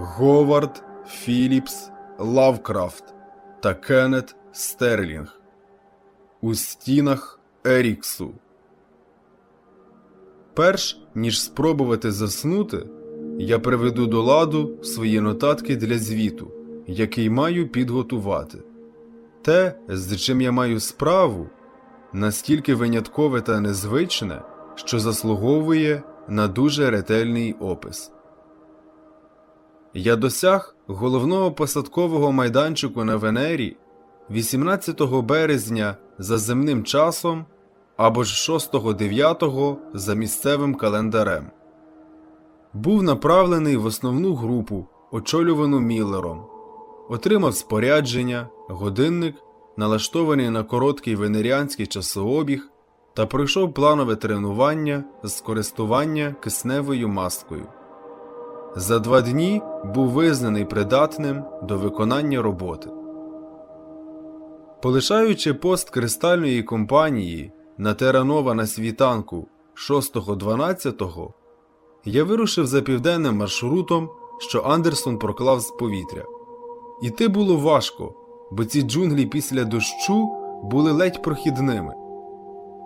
Говард Філіпс Лавкрафт та Кеннет Стерлінг У стінах Еріксу. Перш ніж спробувати заснути, я приведу до ладу свої нотатки для звіту, який маю підготувати. Те, з чим я маю справу, настільки виняткове та незвичне, що заслуговує на дуже ретельний опис. Я досяг головного посадкового майданчику на Венері 18 березня за земним часом або ж 6-9 за місцевим календарем. Був направлений в основну групу, очолювану Міллером, отримав спорядження, годинник, налаштований на короткий венеріанський часообіг та пройшов планове тренування з користування кисневою маскою. За два дні був визнаний придатним до виконання роботи. Полишаючи пост кристальної компанії на Теранова на світанку 6-12, я вирушив за південним маршрутом, що Андерсон проклав з повітря. Іти було важко, бо ці джунглі після дощу були ледь прохідними.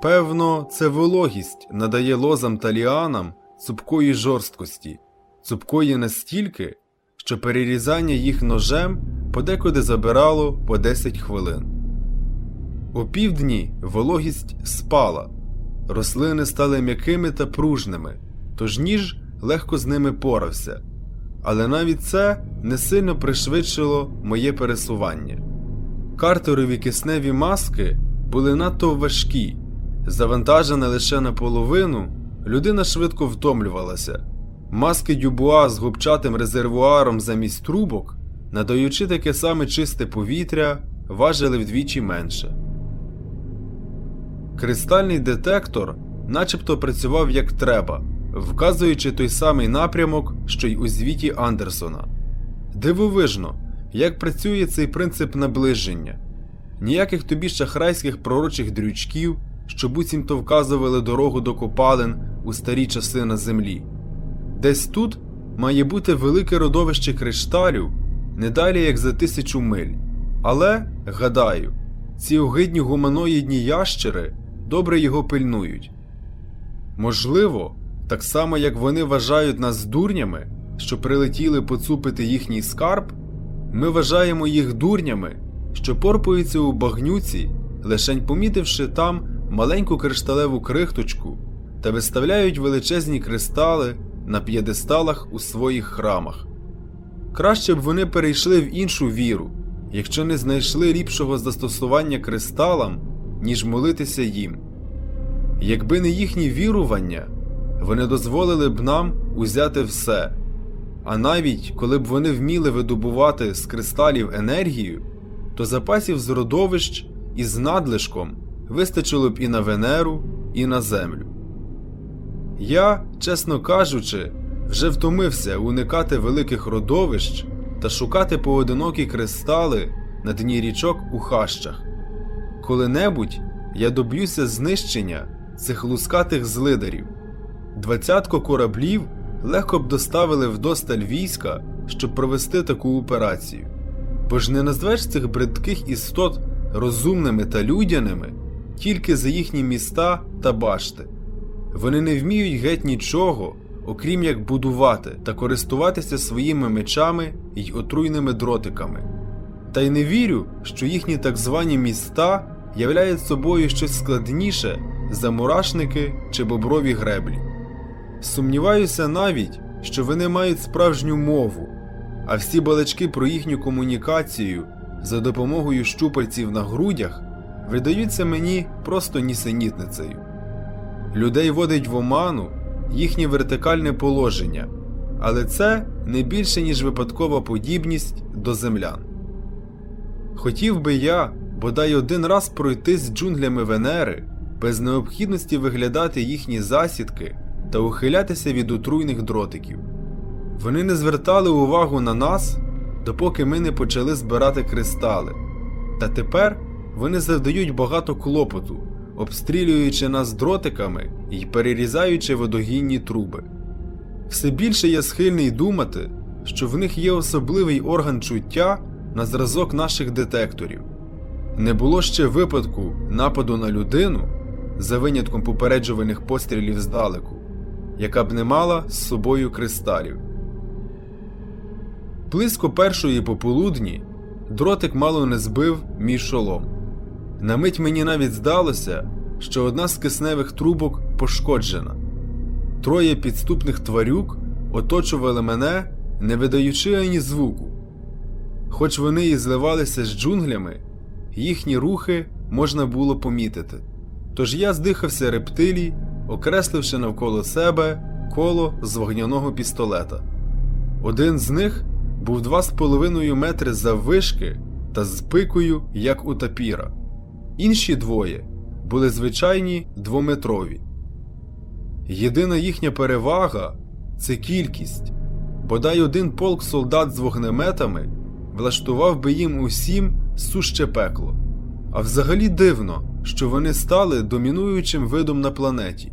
Певно, це вологість надає лозам та ліанам цупкої жорсткості, цупкої настільки, що перерізання їх ножем подекуди забирало по 10 хвилин. У півдні вологість спала, рослини стали м'якими та пружними, тож ніж легко з ними порався, але навіть це не сильно пришвидшило моє пересування. Картерові кисневі маски були надто важкі, завантажена лише наполовину, людина швидко втомлювалася. Маски дюбуа з губчатим резервуаром замість трубок, надаючи таке саме чисте повітря, важили вдвічі менше. Кристальний детектор начебто працював як треба, вказуючи той самий напрямок, що й у звіті Андерсона. Дивовижно, як працює цей принцип наближення. Ніяких тобі шахрайських пророчих дрючків, що буцімто вказували дорогу до копалин у старі часи на землі. Десь тут має бути велике родовище кришталю не далі як за тисячу миль. Але, гадаю, ці огидні гуманоїдні ящери добре його пильнують. Можливо, так само як вони вважають нас дурнями, що прилетіли поцупити їхній скарб, ми вважаємо їх дурнями, що порпуються у багнюці, лишень помітивши там маленьку кришталеву крихточку та виставляють величезні кристали на п'єдесталах у своїх храмах. Краще б вони перейшли в іншу віру, якщо не знайшли ліпшого застосування кристалам, ніж молитися їм. Якби не їхні вірування, вони дозволили б нам узяти все, а навіть коли б вони вміли видобувати з кристалів енергію, то запасів з родовищ із надлишком вистачило б і на Венеру, і на Землю. Я, чесно кажучи, вже втомився уникати великих родовищ та шукати поодинокі кристали на дні річок у хащах. Коли-небудь я доб'юся знищення цих лускатих злидарів. Двадцятко кораблів легко б доставили вдосталь війська, щоб провести таку операцію. Бо ж не назвеш цих бридких істот розумними та людяними тільки за їхні міста та башти. Вони не вміють геть нічого, окрім як будувати та користуватися своїми мечами й отруйними дротиками. Та й не вірю, що їхні так звані міста являють собою щось складніше за мурашники чи боброві греблі. Сумніваюся навіть, що вони мають справжню мову, а всі балачки про їхню комунікацію за допомогою щупальців на грудях видаються мені просто нісенітницею. Людей водить в оману їхнє вертикальне положення, але це не більше, ніж випадкова подібність до землян. Хотів би я бодай один раз пройти з джунглями Венери без необхідності виглядати їхні засідки та ухилятися від отруйних дротиків. Вони не звертали увагу на нас, допоки ми не почали збирати кристали, та тепер вони завдають багато клопоту, обстрілюючи нас дротиками і перерізаючи водогінні труби. Все більше я схильний думати, що в них є особливий орган чуття на зразок наших детекторів. Не було ще випадку нападу на людину за винятком попереджувальних пострілів здалеку, яка б не мала з собою кристалів. Близько першої пополудні дротик мало не збив мій шолом. На мить мені навіть здалося, що одна з кисневих трубок пошкоджена. Троє підступних тварюк оточували мене, не видаючи ані звуку. Хоч вони і зливалися з джунглями, їхні рухи можна було помітити. Тож я здихався рептилій, окресливши навколо себе коло з вогняного пістолета. Один з них був 2,5 метри заввишки та з пикою, як у тапіра. Інші двоє були звичайні двометрові. Єдина їхня перевага це кількість, бодай один полк солдат з вогнеметами влаштував би їм усім суще пекло. А взагалі дивно, що вони стали домінуючим видом на планеті.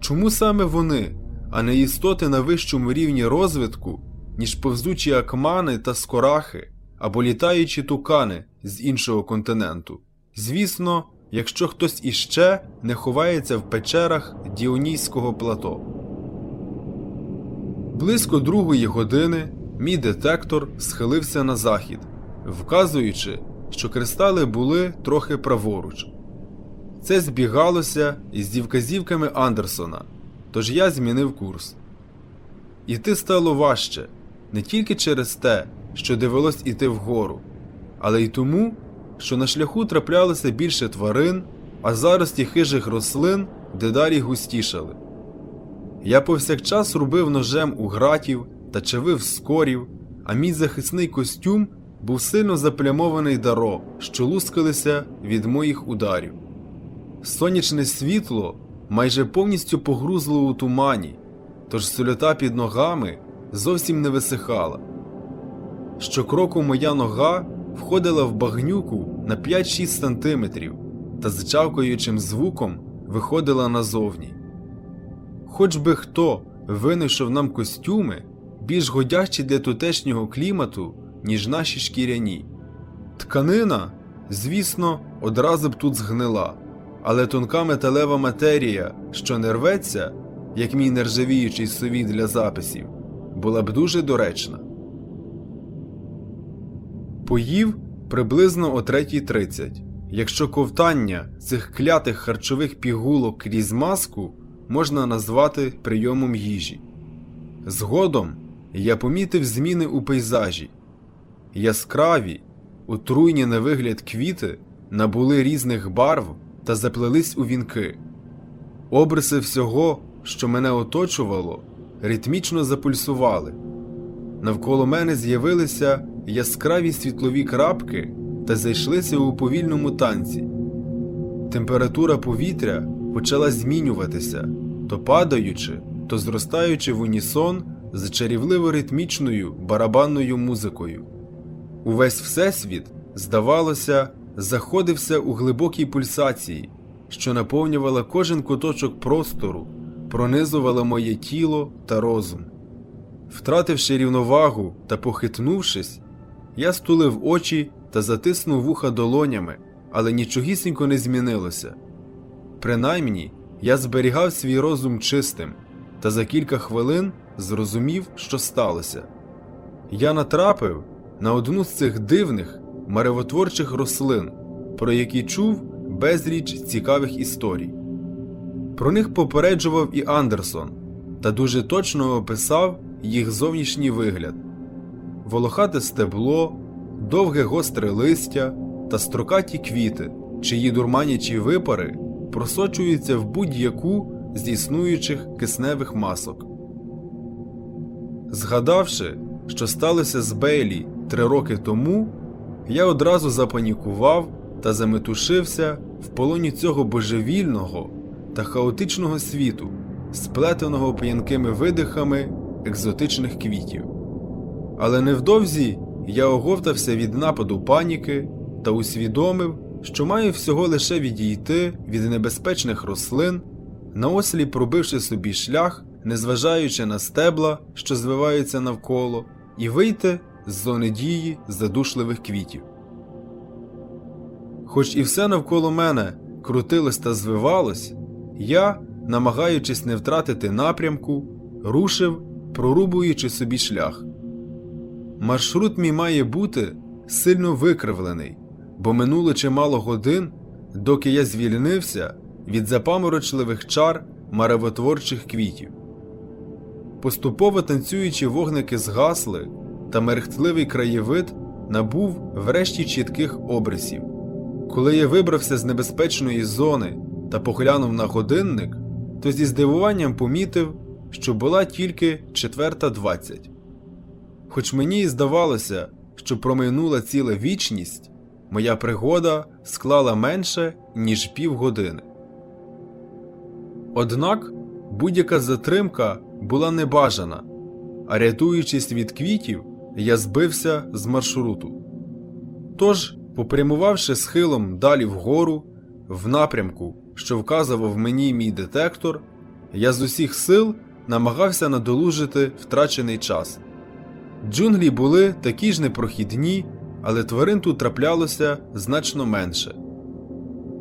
Чому саме вони, а не істоти на вищому рівні розвитку, ніж повзучі акмани та скорахи або літаючі тукани з іншого континенту? Звісно, якщо хтось іще не ховається в печерах Діонійського плато. Близько другої години мій детектор схилився на захід, вказуючи, що кристали були трохи праворуч. Це збігалося із вказівками Андерсона, тож я змінив курс. Іти стало важче не тільки через те, що довелось іти вгору, але й тому, що на шляху траплялося більше тварин, а зарості хижих рослин дедалі густішали. Я повсякчас рубив ножем у гратів та чавив скорів, а мій захисний костюм був сильно заплямований даро, що лускалися від моїх ударів. Сонячне світло майже повністю погрузло у тумані, тож солота під ногами зовсім не висихала. Щокроку моя нога входила в багнюку на 5-6 сантиметрів та з звуком виходила назовні. Хоч би хто винайшов нам костюми, більш годящі для тутешнього клімату, ніж наші шкіряні. Тканина, звісно, одразу б тут згнила, але тонка металева матерія, що не рветься, як мій нержавіючий совіт для записів, була б дуже доречна. Поїв приблизно о 3.30. Якщо ковтання цих клятих харчових пігулок крізь маску можна назвати прийомом їжі. Згодом я помітив зміни у пейзажі. Яскраві, отруйні на вигляд квіти набули різних барв та заплелись у вінки. Обриси всього, що мене оточувало, ритмічно запульсували. Навколо мене з'явилися яскраві світлові крапки та зайшлися у повільному танці. Температура повітря почала змінюватися, то падаючи, то зростаючи в унісон з чарівливо ритмічною барабанною музикою. Увесь Всесвіт, здавалося, заходився у глибокій пульсації, що наповнювала кожен куточок простору, пронизувала моє тіло та розум. Втративши рівновагу та похитнувшись, я стулив очі та затиснув вуха долонями, але нічогісінько не змінилося. Принаймні, я зберігав свій розум чистим, та за кілька хвилин зрозумів, що сталося. Я натрапив на одну з цих дивних маревотворчих рослин, про які чув безліч цікавих історій. Про них попереджував і Андерсон та дуже точно описав їх зовнішній вигляд: волохате стебло, довге гостре листя та строкаті квіти, чиї дурманячі випари просочуються в будь-яку з існуючих кисневих масок. Згадавши, що сталося з Бейлі три роки тому, я одразу запанікував та заметушився в полоні цього божевільного та хаотичного світу, сплетеного п'янкими видихами екзотичних квітів. Але невдовзі я оговтався від нападу паніки та усвідомив, що маю всього лише відійти від небезпечних рослин, наослі пробивши собі шлях, незважаючи на стебла, що звиваються навколо, і вийти з зони дії задушливих квітів. Хоч і все навколо мене крутилось та звивалось, я, намагаючись не втратити напрямку, рушив, прорубуючи собі шлях. Маршрут мій має бути сильно викривлений, бо минуло чимало годин, доки я звільнився від запаморочливих чар маревотворчих квітів. Поступово танцюючі вогники згасли, та мерехтливий краєвид набув врешті чітких обрисів. Коли я вибрався з небезпечної зони та поглянув на годинник, то зі здивуванням помітив, що була тільки четверта двадцять. Хоч мені і здавалося, що промайнула ціла вічність, моя пригода склала менше, ніж півгодини. Однак будь-яка затримка була небажана, а рятуючись від квітів, я збився з маршруту. Тож, попрямувавши схилом далі вгору, в напрямку, що вказував мені мій детектор, я з усіх сил намагався надолужити втрачений час. Джунглі були такі ж непрохідні, але тварин тут траплялося значно менше.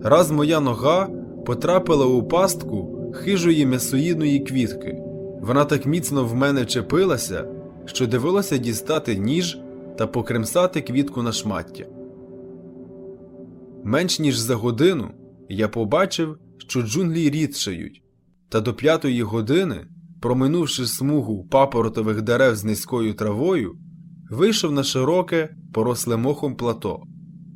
Раз моя нога потрапила у пастку хижої м'ясоїдної квітки. Вона так міцно в мене вчепилася, що довелося дістати ніж та покремсати квітку на шмаття. Менш ніж за годину я побачив, що джунглі рідшають, та до п'ятої години, проминувши смугу папоротових дерев з низькою травою, вийшов на широке, поросле мохом плато.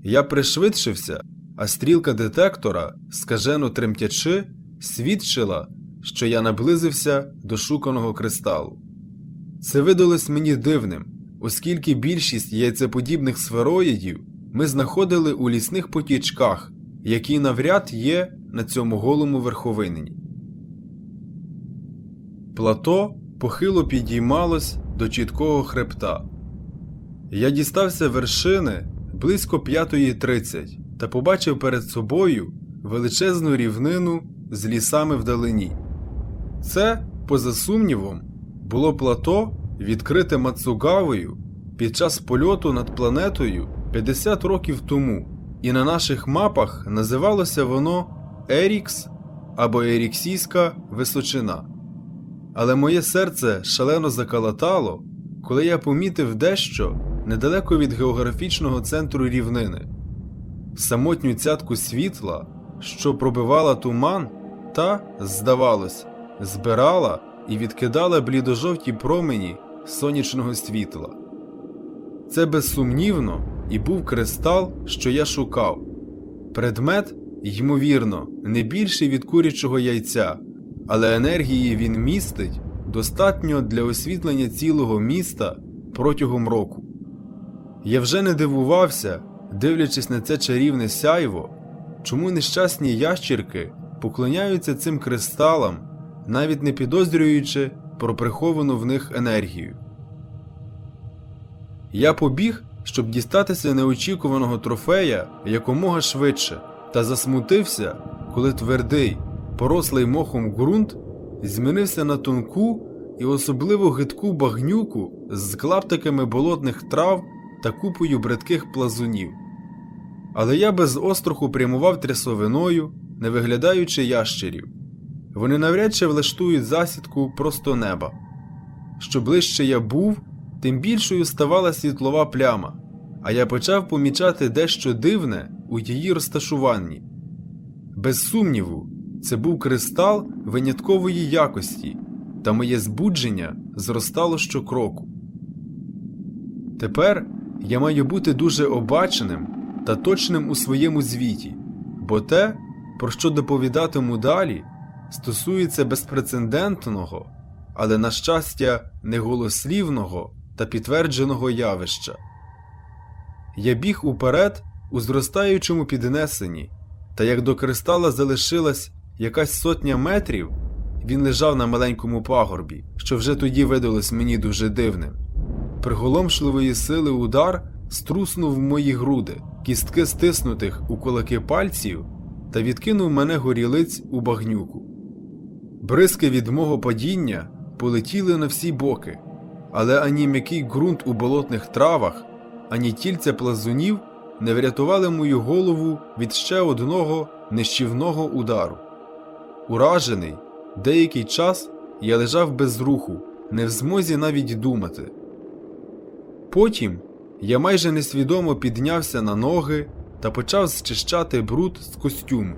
Я пришвидшився, а стрілка детектора, скажено тремтячи, свідчила, що я наблизився до шуканого кристалу. Це видалось мені дивним, оскільки більшість яйцеподібних сфероїдів ми знаходили у лісних потічках, які навряд є на цьому голому верховинині. Плато похило підіймалось до чіткого хребта. Я дістався вершини близько 5.30 та побачив перед собою величезну рівнину з лісами вдалині. Це, поза сумнівом, було плато, відкрите Мацугавою під час польоту над планетою 50 років тому, і на наших мапах називалося воно Ерікс або Еріксійська височина. Але моє серце шалено закалатало, коли я помітив дещо недалеко від географічного центру рівнини, самотню цятку світла, що пробивала туман та, здавалось, збирала і відкидала блідожовті промені сонячного світла. Це безсумнівно і був кристал, що я шукав. Предмет, ймовірно, не більший від курячого яйця, але енергії він містить достатньо для освітлення цілого міста протягом року. Я вже не дивувався, дивлячись на це чарівне сяйво, чому нещасні ящірки поклоняються цим кристалам, навіть не підозрюючи про приховану в них енергію. Я побіг, щоб дістатися неочікуваного трофея якомога швидше, та засмутився, коли твердий, порослий мохом ґрунт змінився на тонку і особливо гидку багнюку з клаптиками болотних трав та купою бридких плазунів. Але я без остроху прямував трясовиною, не виглядаючи ящерів. Вони навряд чи влаштують засідку просто неба. Що ближче я був, тим більшою ставала світлова пляма, а я почав помічати дещо дивне у її розташуванні. Без сумніву, це був кристал виняткової якості, та моє збудження зростало щокроку. Тепер я маю бути дуже обаченим та точним у своєму звіті, бо те, про що доповідатиму далі, стосується безпрецедентного, але, на щастя, неголослівного та підтвердженого явища. Я біг уперед у зростаючому піднесенні, та як до кристала залишилась якась сотня метрів, він лежав на маленькому пагорбі, що вже тоді видалось мені дуже дивним. Приголомшливої сили удар струснув мої груди, кістки стиснутих у кулаки пальців та відкинув мене горілиць у багнюку. Бризки від мого падіння полетіли на всі боки, але ані м'який ґрунт у болотних травах, ані тільця плазунів не врятували мою голову від ще одного нищівного удару. Уражений, деякий час я лежав без руху, не в змозі навіть думати. Потім я майже несвідомо піднявся на ноги та почав зчищати бруд з костюму.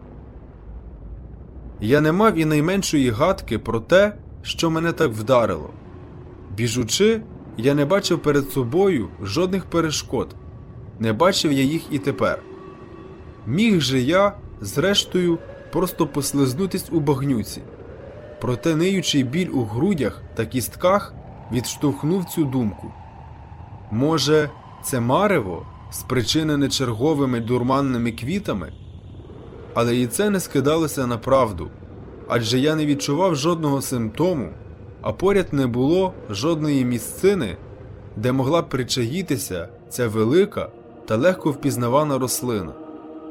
Я не мав і найменшої гадки про те, що мене так вдарило. Біжучи, я не бачив перед собою жодних перешкод, не бачив я їх і тепер. Міг же я, зрештою, просто послизнутись у багнюці, проте ниючий біль у грудях та кістках відштовхнув цю думку. Може, це марево, спричинене черговими дурманними квітами? Але і це не скидалося на правду, адже я не відчував жодного симптому, а поряд не було жодної місцини, де могла причаїтися ця велика та легко впізнавана рослина.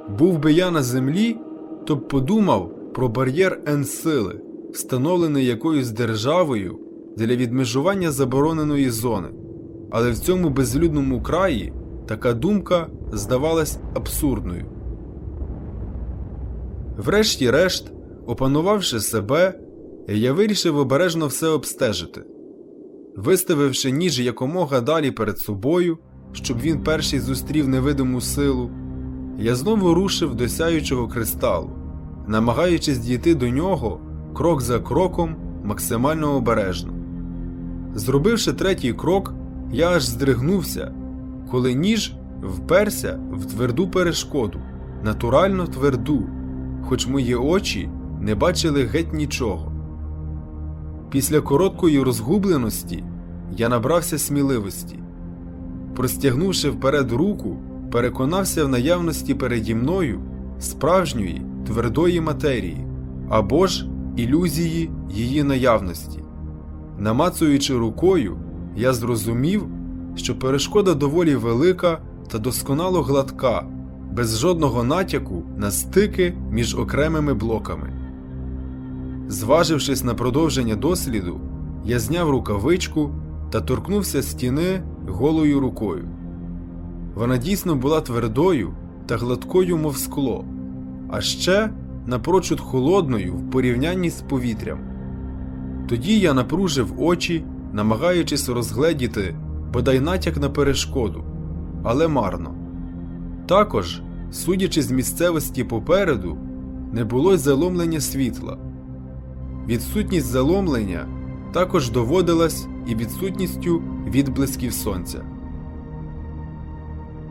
Був би я на землі, то б подумав про бар'єр Н-сили, встановлений якоюсь державою для відмежування забороненої зони. Але в цьому безлюдному краї така думка здавалась абсурдною. Врешті-решт, опанувавши себе, я вирішив обережно все обстежити. Виставивши ніж якомога далі перед собою, щоб він перший зустрів невидиму силу, я знову рушив до сяючого кристалу, намагаючись дійти до нього крок за кроком максимально обережно. Зробивши третій крок, я аж здригнувся, коли ніж вперся в тверду перешкоду, натурально тверду, хоч мої очі не бачили геть нічого. Після короткої розгубленості я набрався сміливості. Простягнувши вперед руку, переконався в наявності переді мною справжньої твердої матерії або ж ілюзії її наявності. Намацуючи рукою, я зрозумів, що перешкода доволі велика та досконало гладка, без жодного натяку на стики між окремими блоками. Зважившись на продовження досліду, я зняв рукавичку та торкнувся стіни голою рукою. Вона дійсно була твердою та гладкою, мов скло, а ще напрочуд холодною в порівнянні з повітрям. Тоді я напружив очі, намагаючись розгледіти бодай натяк на перешкоду, але марно. Також, судячи з місцевості попереду, не було заломлення світла. Відсутність заломлення також доводилась і відсутністю відблисків сонця.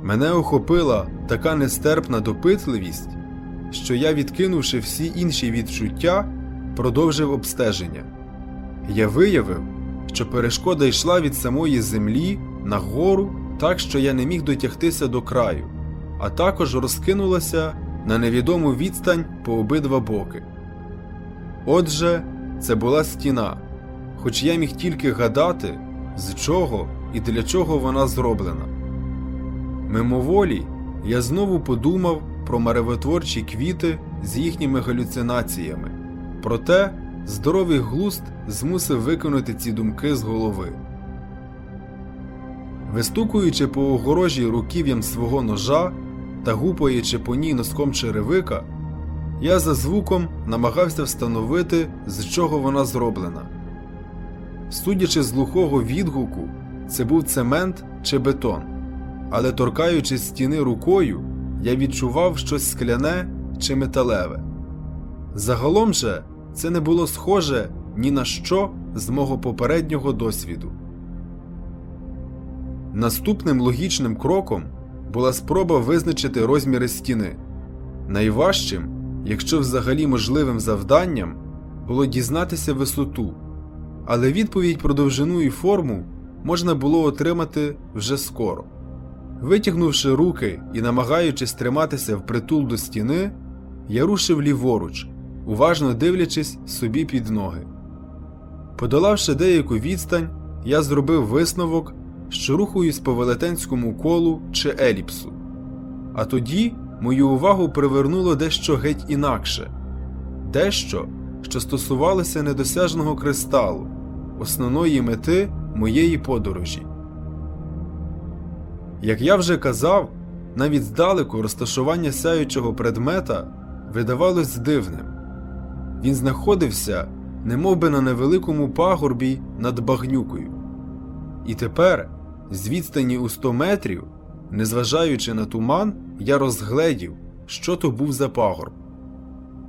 Мене охопила така нестерпна допитливість, що я, відкинувши всі інші відчуття, продовжив обстеження. Я виявив, що перешкода йшла від самої землі нагору так, що я не міг дотягтися до краю, а також розкинулася на невідому відстань по обидва боки. Отже, це була стіна, хоч я міг тільки гадати, з чого і для чого вона зроблена. Мимоволі я знову подумав про маревотворчі квіти з їхніми галюцинаціями, проте здоровий глузд змусив виконати ці думки з голови. Вистукуючи по огорожі руків'ям свого ножа та гупаючи по ній носком черевика, я за звуком намагався встановити, з чого вона зроблена. Судячи з глухого відгуку, це був цемент чи бетон, але торкаючись стіни рукою, я відчував щось скляне чи металеве. Загалом же це не було схоже ні на що з мого попереднього досвіду. Наступним логічним кроком була спроба визначити розміри стіни. Найважчим, якщо взагалі можливим завданням, було дізнатися висоту, але відповідь про довжину і форму можна було отримати вже скоро. Витягнувши руки і намагаючись триматися впритул до стіни, я рушив ліворуч, уважно дивлячись собі під ноги. Подолавши деяку відстань, я зробив висновок, що рухаюсь по велетенському колу чи еліпсу. А тоді мою увагу привернуло дещо геть інакше дещо, що стосувалося недосяжного кристалу, основної мети моєї подорожі. Як я вже казав, навіть здалеку розташування сяючого предмета видавалось дивним. Він знаходився немовби на невеликому пагорбі над багнюкою. І тепер, з відстані у 100 метрів, незважаючи на туман, я розгледів, що то був за пагорб.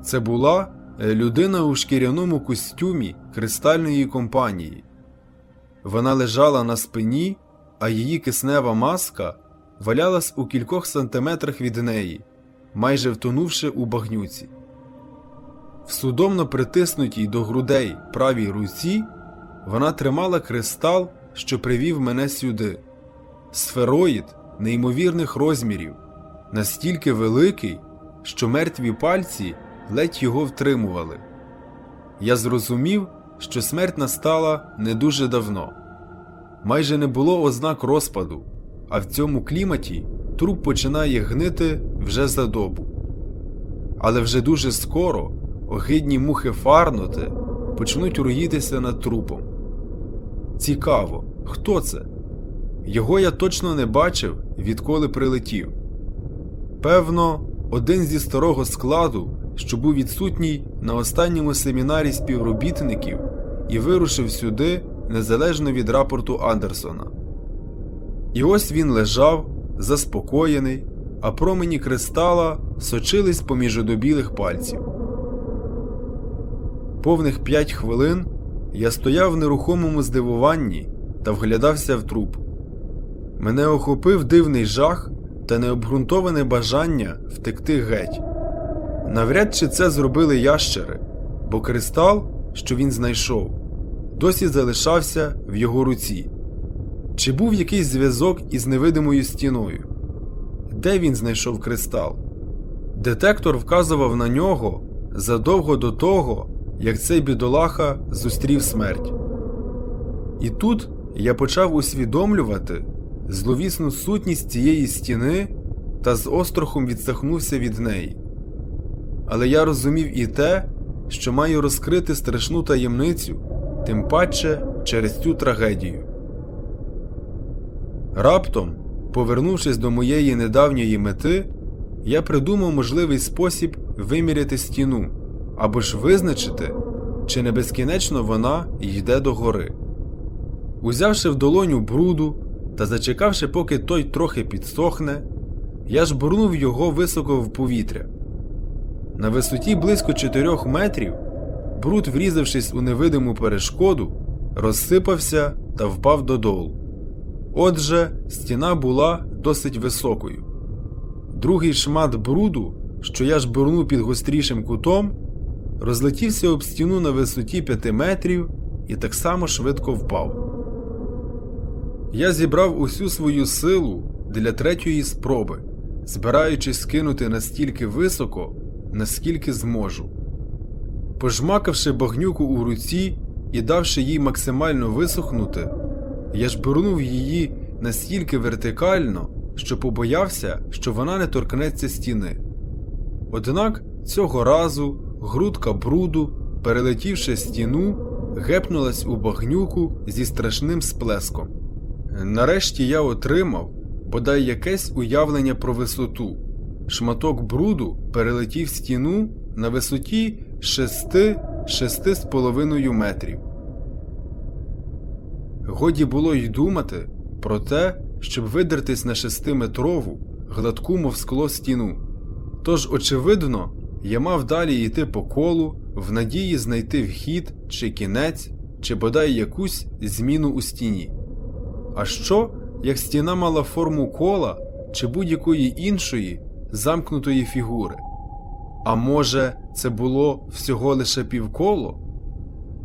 Це була е, людина у шкіряному костюмі кристальної компанії. Вона лежала на спині, а її киснева маска валялась у кількох сантиметрах від неї, майже втонувши у багнюці. В судомно притиснутій до грудей правій руці вона тримала кристал, що привів мене сюди. Сфероїд неймовірних розмірів, настільки великий, що мертві пальці ледь його втримували. Я зрозумів, що смерть настала не дуже давно. Майже не було ознак розпаду, а в цьому кліматі труп починає гнити вже за добу. Але вже дуже скоро огидні мухи фарноти почнуть руїтися над трупом. Цікаво, хто це? Його я точно не бачив, відколи прилетів. Певно, один зі старого складу, що був відсутній на останньому семінарі співробітників і вирушив сюди незалежно від рапорту Андерсона. І ось він лежав, заспокоєний, а промені кристала сочились поміж одобілих пальців. Повних п'ять хвилин я стояв в нерухомому здивуванні та вглядався в труп. Мене охопив дивний жах та необґрунтоване бажання втекти геть. Навряд чи це зробили ящери, бо кристал, що він знайшов, досі залишався в його руці. Чи був якийсь зв'язок із невидимою стіною? Де він знайшов кристал? Детектор вказував на нього задовго до того, як цей бідолаха зустрів смерть. І тут я почав усвідомлювати зловісну сутність цієї стіни та з острохом відсахнувся від неї. Але я розумів і те, що маю розкрити страшну таємницю, тим паче через цю трагедію. Раптом, повернувшись до моєї недавньої мети, я придумав можливий спосіб виміряти стіну або ж визначити, чи не безкінечно вона йде до гори. Узявши в долоню бруду та зачекавши, поки той трохи підсохне, я жбурнув його високо в повітря. На висоті близько 4 метрів бруд, врізавшись у невидиму перешкоду, розсипався та впав додолу. Отже, стіна була досить високою. Другий шмат бруду, що я жбурнув під гострішим кутом, розлетівся об стіну на висоті 5 метрів і так само швидко впав. Я зібрав усю свою силу для третьої спроби, збираючись скинути настільки високо, наскільки зможу. Пожмакавши багнюку у руці і давши їй максимально висохнути, я жбурнув її настільки вертикально, що побоявся, що вона не торкнеться стіни. Однак цього разу грудка бруду, перелетівши стіну, гепнулась у багнюку зі страшним сплеском. Нарешті я отримав бодай якесь уявлення про висоту. Шматок бруду перелетів стіну на висоті 6-6,5 метрів. Годі було й думати про те, щоб видертись на 6-метрову, гладку, мов скло стіну. Тож, очевидно, я мав далі йти по колу в надії знайти вхід чи кінець, чи бодай якусь зміну у стіні. А що, як стіна мала форму кола чи будь-якої іншої замкнутої фігури? А може, це було всього лише півколо?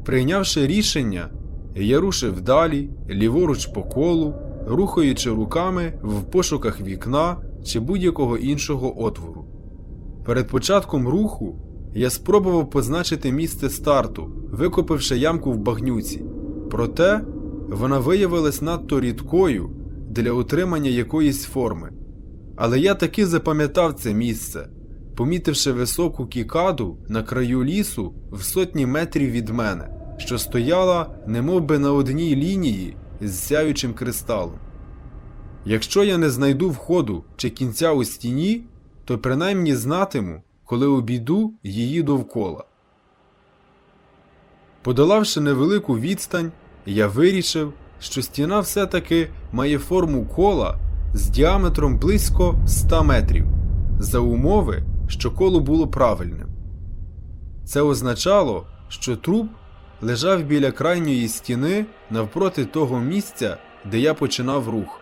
Прийнявши рішення, я рушив далі, ліворуч по колу, рухаючи руками в пошуках вікна чи будь-якого іншого отвору. Перед початком руху я спробував позначити місце старту, викопивши ямку в багнюці. Проте вона виявилась надто рідкою для утримання якоїсь форми. Але я таки запам'ятав це місце, помітивши високу кікаду на краю лісу в сотні метрів від мене, що стояла немов би на одній лінії з сяючим кристалом. Якщо я не знайду входу чи кінця у стіні, то принаймні знатиму, коли обійду її довкола. Подолавши невелику відстань, я вирішив, що стіна все-таки має форму кола з діаметром близько 100 метрів, за умови, що коло було правильним. Це означало, що труп лежав біля крайньої стіни навпроти того місця, де я починав рух.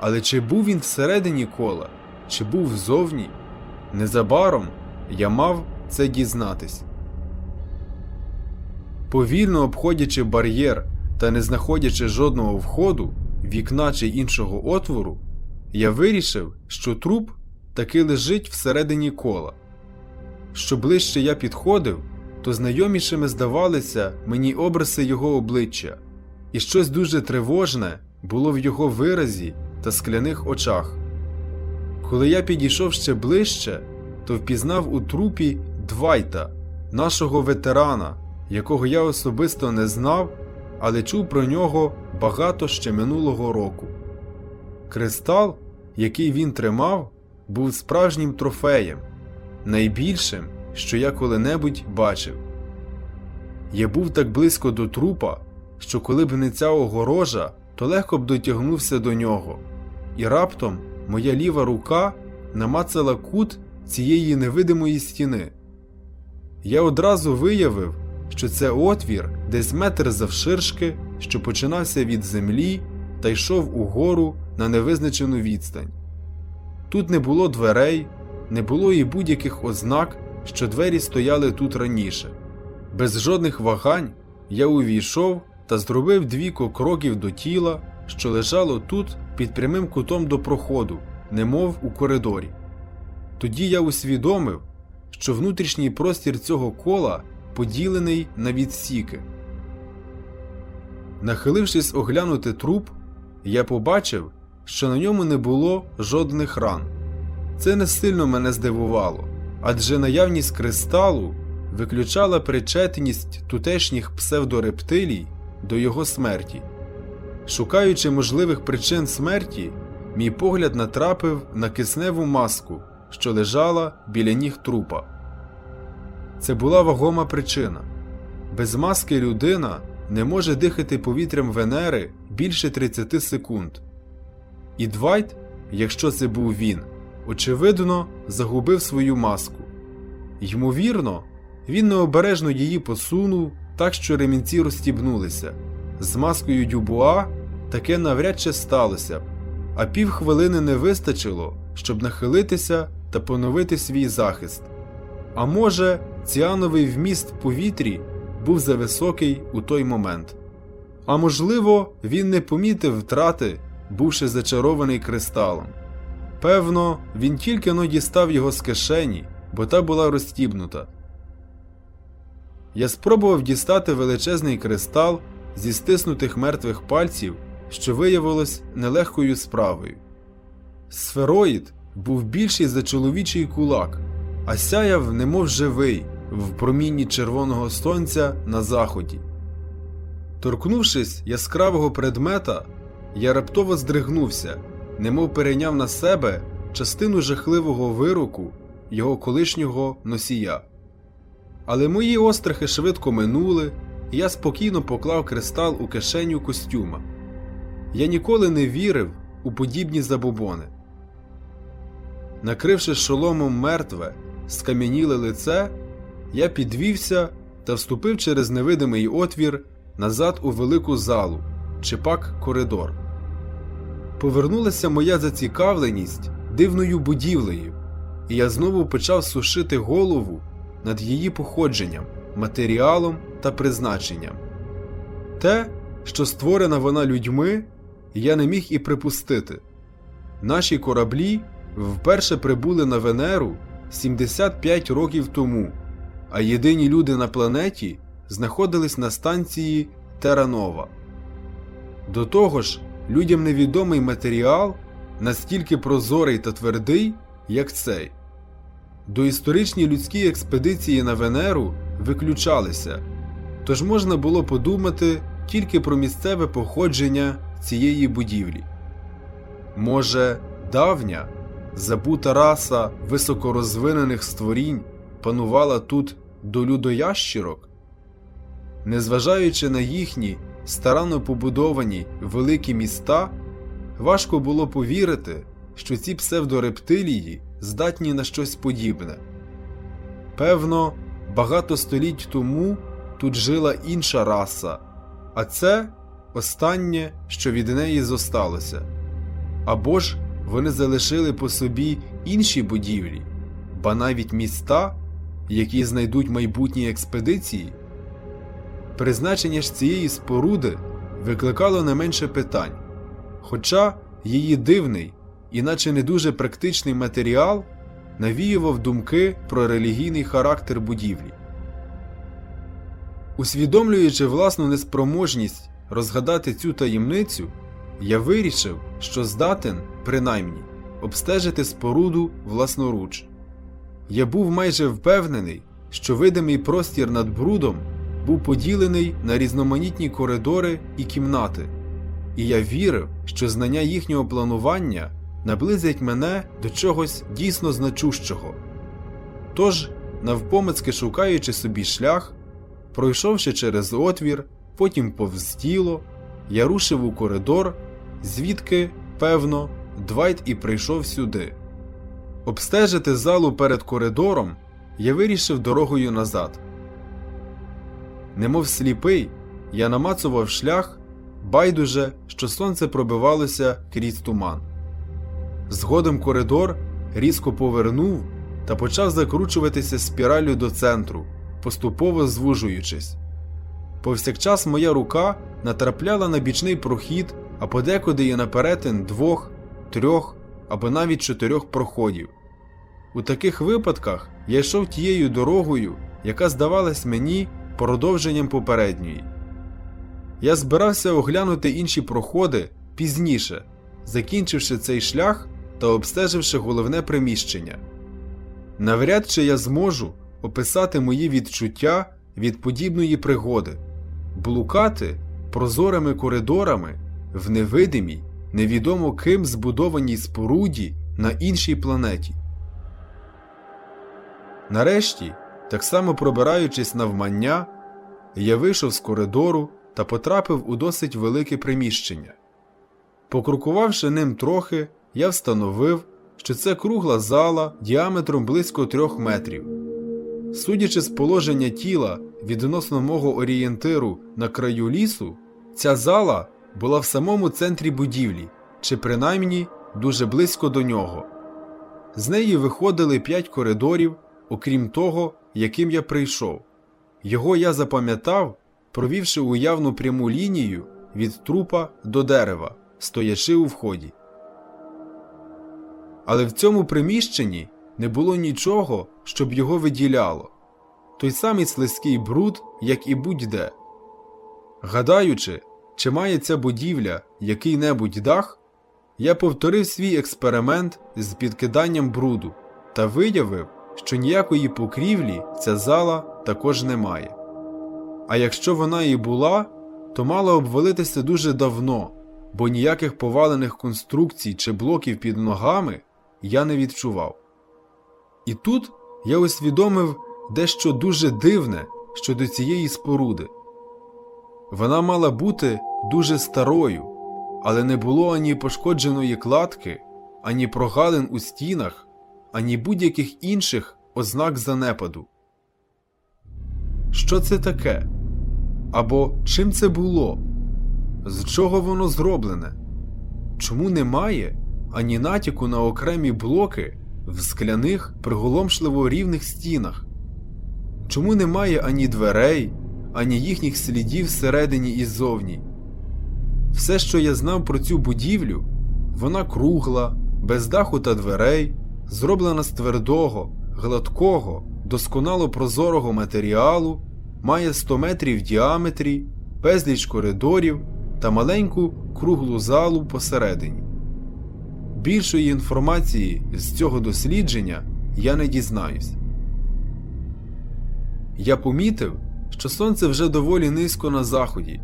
Але чи був він всередині кола, чи був ззовні, незабаром я мав це дізнатись. Повільно обходячи бар'єр та не знаходячи жодного входу, вікна чи іншого отвору, я вирішив, що труп таки лежить всередині кола. Що ближче я підходив, то знайомішими здавалися мені обриси його обличчя, і щось дуже тривожне було в його виразі та скляних очах. Коли я підійшов ще ближче, то впізнав у трупі Двайта, нашого ветерана, якого я особисто не знав, але чув про нього багато ще минулого року. Кристал, який він тримав, був справжнім трофеєм, найбільшим, що я коли-небудь бачив. Я був так близько до трупа, що коли б не ця огорожа, то легко б дотягнувся до нього, і раптом моя ліва рука намацала кут цієї невидимої стіни. Я одразу виявив, що це отвір десь метр завширшки, що починався від землі та йшов угору на невизначену відстань. Тут не було дверей, не було і будь-яких ознак, що двері стояли тут раніше. Без жодних вагань я увійшов та зробив двіко кроків до тіла, що лежало тут під прямим кутом до проходу, немов у коридорі. Тоді я усвідомив, що внутрішній простір цього кола поділений на відсіки. Нахилившись оглянути труп, я побачив, що на ньому не було жодних ран. Це не сильно мене здивувало, адже наявність кристалу виключала причетність тутешніх псевдорептилій до його смерті. Шукаючи можливих причин смерті, мій погляд натрапив на кисневу маску, що лежала біля ніг трупа. Це була вагома причина. Без маски людина не може дихати повітрям Венери більше 30 секунд. І Двайт, якщо це був він, очевидно, загубив свою маску. Ймовірно, він необережно її посунув так, що ремінці розстібнулися. З маскою Дюбуа таке навряд чи сталося а півхвилини не вистачило, щоб нахилитися та поновити свій захист. А може, ціановий вміст в повітрі був зависокий у той момент. А можливо, він не помітив втрати, бувши зачарований кристалом. Певно, він тільки но дістав його з кишені, бо та була розстібнута. Я спробував дістати величезний кристал зі стиснутих мертвих пальців, що виявилось нелегкою справою. Сфероїд був більший за чоловічий кулак, а сяяв, немов живий, в промінні червоного сонця на заході. Торкнувшись яскравого предмета, я раптово здригнувся, немов перейняв на себе частину жахливого вироку його колишнього носія. Але мої острахи швидко минули, і я спокійно поклав кристал у кишеню костюма. Я ніколи не вірив у подібні забобони. Накривши шоломом мертве, скам'яніле лице, я підвівся та вступив через невидимий отвір назад у велику залу чи пак коридор. Повернулася моя зацікавленість дивною будівлею, і я знову почав сушити голову над її походженням, матеріалом та призначенням. Те, що створена вона людьми, я не міг і припустити. Наші кораблі вперше прибули на Венеру 75 років тому, а єдині люди на планеті знаходились на станції Теранова. До того ж, людям невідомий матеріал настільки прозорий та твердий, як цей. Доісторичні людські експедиції на Венеру виключалися, тож можна було подумати, тільки про місцеве походження цієї будівлі. Може, давня, забута раса високорозвинених створінь панувала тут до людоящірок? Незважаючи на їхні старанно побудовані великі міста, важко було повірити, що ці псевдорептилії здатні на щось подібне. Певно, багато століть тому тут жила інша раса, а це останнє, що від неї зосталося. Або ж вони залишили по собі інші будівлі, ба навіть міста, які знайдуть майбутні експедиції. Призначення ж цієї споруди викликало не менше питань, хоча її дивний, іначе не дуже практичний матеріал навіював думки про релігійний характер будівлі. Усвідомлюючи власну неспроможність розгадати цю таємницю, я вирішив, що здатен, принаймні, обстежити споруду власноруч. Я був майже впевнений, що видимий простір над брудом був поділений на різноманітні коридори і кімнати, і я вірив, що знання їхнього планування наблизять мене до чогось дійсно значущого. Тож, навпомацьки шукаючи собі шлях, пройшовши через отвір, потім повз тіло, я рушив у коридор, звідки, певно, Двайт і прийшов сюди. Обстежити залу перед коридором я вирішив дорогою назад. Немов сліпий, я намацував шлях, байдуже, що сонце пробивалося крізь туман. Згодом коридор різко повернув та почав закручуватися спіраллю до центру, поступово звужуючись. Повсякчас моя рука натрапляла на бічний прохід, а подекуди і на перетин двох, трьох або навіть чотирьох проходів. У таких випадках я йшов тією дорогою, яка здавалась мені продовженням попередньої. Я збирався оглянути інші проходи пізніше, закінчивши цей шлях та обстеживши головне приміщення. Навряд чи я зможу описати мої відчуття від подібної пригоди, блукати прозорими коридорами в невидимій, невідомо ким збудованій споруді на іншій планеті. Нарешті, так само пробираючись навмання, я вийшов з коридору та потрапив у досить велике приміщення. Покрукувавши ним трохи, я встановив, що це кругла зала діаметром близько трьох метрів. Судячи з положення тіла відносно мого орієнтиру на краю лісу, ця зала була в самому центрі будівлі, чи принаймні дуже близько до нього. З неї виходили п'ять коридорів, окрім того, яким я прийшов. Його я запам'ятав, провівши уявну пряму лінію від трупа до дерева, стоячи у вході. Але в цьому приміщенні не було нічого, щоб його виділяло той самий слизький бруд, як і будь-де. Гадаючи, чи має ця будівля який-небудь дах, я повторив свій експеримент з підкиданням бруду та виявив, що ніякої покрівлі ця зала також не має. А якщо вона і була, то мала обвалитися дуже давно, бо ніяких повалених конструкцій чи блоків під ногами я не відчував. І тут я усвідомив дещо дуже дивне щодо цієї споруди. Вона мала бути дуже старою, але не було ані пошкодженої кладки, ані прогалин у стінах, ані будь-яких інших ознак занепаду. Що це таке? Або чим це було? З чого воно зроблене? Чому немає ані натяку на окремі блоки в скляних приголомшливо рівних стінах? Чому немає ані дверей, ані їхніх слідів всередині і ззовні? Все, що я знав про цю будівлю, вона кругла, без даху та дверей, зроблена з твердого, гладкого, досконало прозорого матеріалу, має 100 метрів в діаметрі, безліч коридорів та маленьку круглу залу посередині. Більшої інформації з цього дослідження я не дізнаюсь. Я помітив, що сонце вже доволі низько на заході.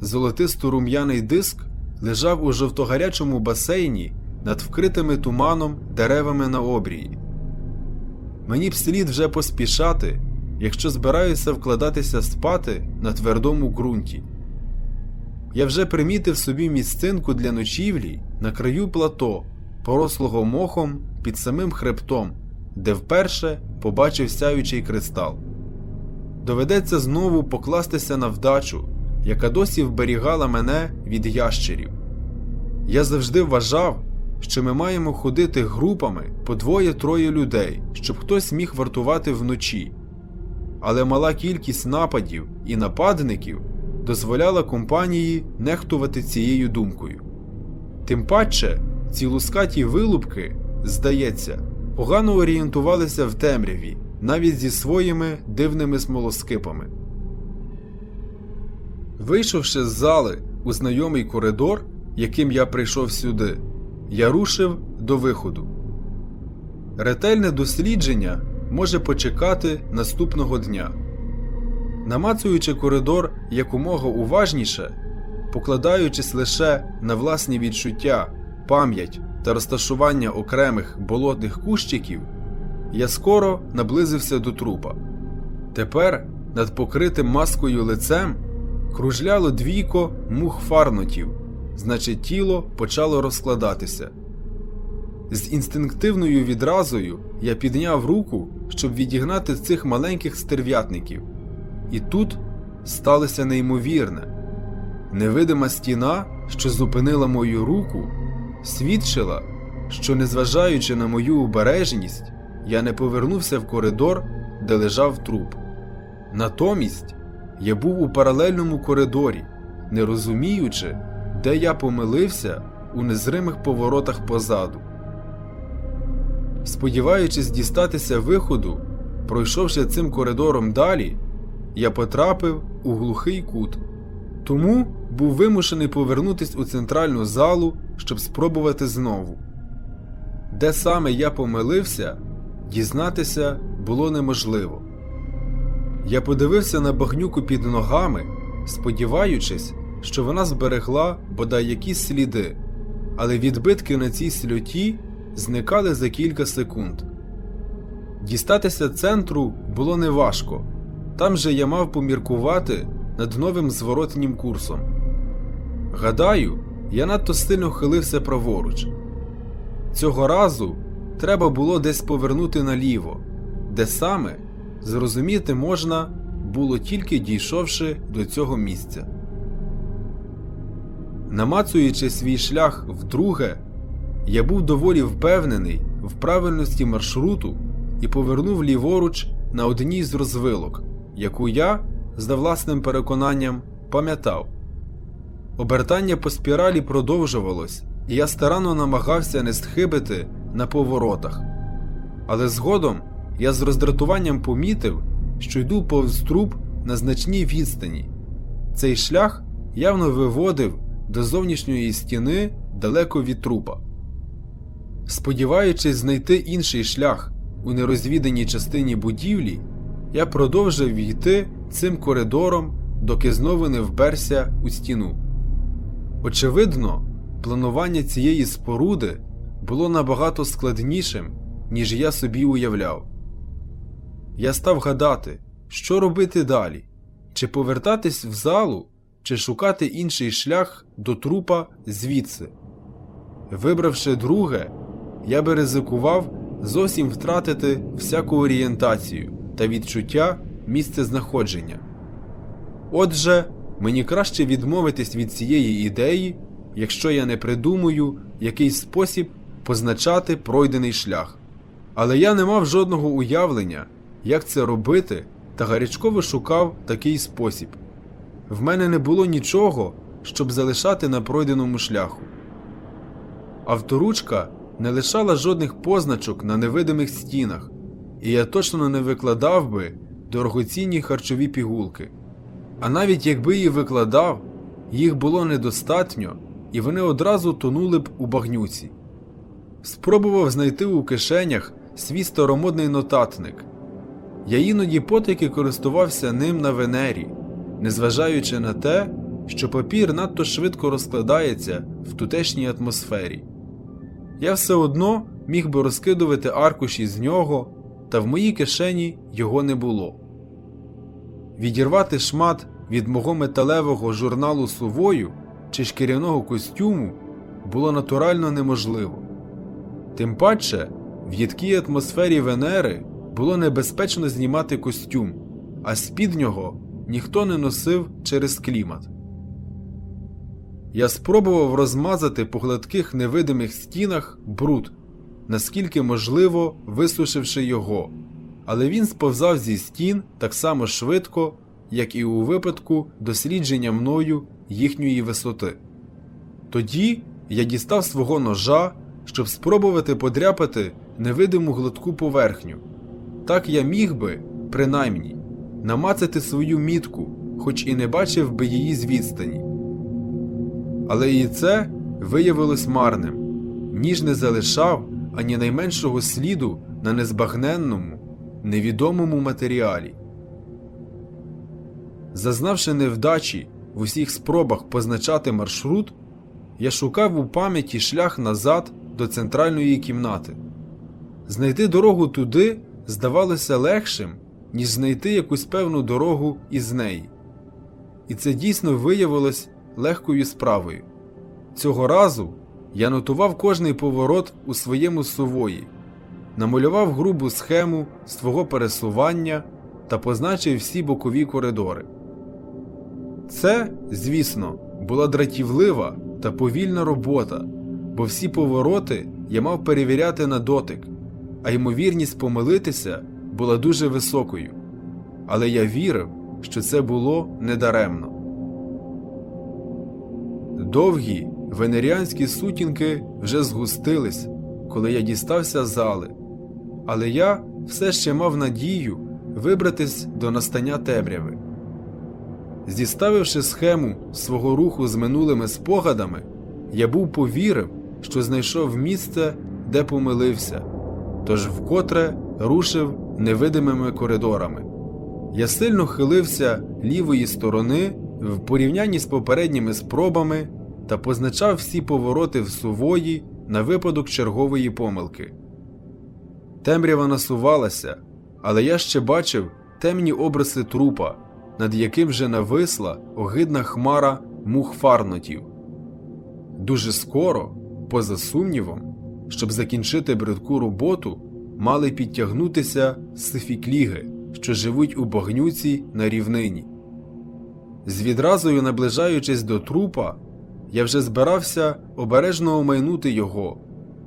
золотисто рум'яний диск лежав у жовтогарячому басейні над вкритими туманом деревами на обрії. Мені б слід вже поспішати, якщо збираюся вкладатися спати на твердому ґрунті. Я вже примітив собі місцинку для ночівлі на краю плато, порослого мохом під самим хребтом, де вперше побачив сяючий кристал. Доведеться знову покластися на вдачу, яка досі вберігала мене від ящерів. Я завжди вважав, що ми маємо ходити групами по двоє-троє людей, щоб хтось міг вартувати вночі. Але мала кількість нападів і нападників дозволяла компанії нехтувати цією думкою. Тим паче, ці лускаті вилупки, здається, погано орієнтувалися в темряві, навіть зі своїми дивними смолоскипами. Вийшовши з зали у знайомий коридор, яким я прийшов сюди, я рушив до виходу. Ретельне дослідження може почекати наступного дня. Намацуючи коридор якомога уважніше, покладаючись лише на власні відчуття, пам'ять та розташування окремих болотних кущиків, я скоро наблизився до трупа. Тепер над покритим маскою лицем кружляло двійко мух фарнотів, значить, тіло почало розкладатися. З інстинктивною відразою я підняв руку, щоб відігнати цих маленьких стерв'ятників. І тут сталося неймовірне. Невидима стіна, що зупинила мою руку, свідчила, що, незважаючи на мою обережність, я не повернувся в коридор, де лежав труп. Натомість я був у паралельному коридорі, не розуміючи, де я помилився у незримих поворотах позаду. Сподіваючись дістатися виходу, пройшовши цим коридором далі, я потрапив у глухий кут, тому був вимушений повернутися у центральну залу, щоб спробувати знову. Де саме я помилився, дізнатися було неможливо. Я подивився на багнюку під ногами, сподіваючись, що вона зберегла бодай якісь сліди, але відбитки на цій сльоті зникали за кілька секунд. Дістатися центру було неважко, там же я мав поміркувати над новим зворотнім курсом. Гадаю, я надто сильно хилився праворуч. Цього разу треба було десь повернути наліво, де саме зрозуміти можна було тільки дійшовши до цього місця. Намацуючи свій шлях вдруге, я був доволі впевнений в правильності маршруту і повернув ліворуч на одній з розвилок, яку я, за власним переконанням, пам'ятав. Обертання по спіралі продовжувалось, і я старанно намагався не схибити на поворотах. Але згодом я з роздратуванням помітив, що йду повз труп на значній відстані. Цей шлях явно виводив до зовнішньої стіни далеко від трупа. Сподіваючись знайти інший шлях у нерозвіданій частині будівлі, я продовжив йти цим коридором, доки знову не вперся у стіну. Очевидно, планування цієї споруди було набагато складнішим, ніж я собі уявляв. Я став гадати, що робити далі, чи повертатись в залу, чи шукати інший шлях до трупа звідси. Вибравши друге, я би ризикував зовсім втратити всяку орієнтацію та відчуття місцезнаходження. Отже, мені краще відмовитись від цієї ідеї, якщо я не придумаю якийсь спосіб позначати пройдений шлях. Але я не мав жодного уявлення, як це робити, та гарячково шукав такий спосіб. В мене не було нічого, щоб залишати на пройденому шляху. Авторучка не лишала жодних позначок на невидимих стінах, і я точно не викладав би дорогоцінні харчові пігулки. А навіть якби її викладав, їх було недостатньо, і вони одразу тонули б у багнюці. Спробував знайти у кишенях свій старомодний нотатник. Я іноді потайки користувався ним на Венері, незважаючи на те, що папір надто швидко розкладається в тутешній атмосфері. Я все одно міг би розкидувати аркуші з нього, та в моїй кишені його не було. Відірвати шмат від мого металевого журналу сувою чи шкіряного костюму було натурально неможливо. Тим паче, в їдкій атмосфері Венери було небезпечно знімати костюм, а з-під нього ніхто не носив через клімат. Я спробував розмазати по гладких невидимих стінах бруд, наскільки можливо висушивши його, але він сповзав зі стін так само швидко, як і у випадку дослідження мною їхньої висоти. Тоді я дістав свого ножа, щоб спробувати подряпати невидиму гладку поверхню. Так я міг би, принаймні, намацати свою мітку, хоч і не бачив би її з відстані. Але і це виявилось марним ніж не залишав ані найменшого сліду на незбагненному, невідомому матеріалі. Зазнавши невдачі в усіх спробах позначати маршрут, я шукав у пам'яті шлях назад до центральної кімнати. Знайти дорогу туди здавалося легшим, ніж знайти якусь певну дорогу із неї. І це дійсно виявилось легкою справою. Цього разу я нотував кожний поворот у своєму сувої, намалював грубу схему свого пересування та позначив всі бокові коридори. Це, звісно, була дратівлива та повільна робота, бо всі повороти я мав перевіряти на дотик, а ймовірність помилитися була дуже високою. Але я вірив, що це було недаремно. Довгі венеріанські сутінки вже згустились, коли я дістався зали, але я все ще мав надію вибратись до настання темряви. Зіставивши схему свого руху з минулими спогадами, я був повірив, що знайшов місце, де помилився, тож вкотре рушив невидимими коридорами. Я сильно хилився лівої сторони в порівнянні з попередніми спробами та позначав всі повороти в сувої на випадок чергової помилки. Темрява насувалася, але я ще бачив темні обриси трупа над яким вже нависла огидна хмара мух фарнотів. Дуже скоро, поза сумнівом, щоб закінчити бридку роботу, мали підтягнутися сифікліги, що живуть у багнюці на рівнині. З відразою наближаючись до трупа, я вже збирався обережно омайнути його,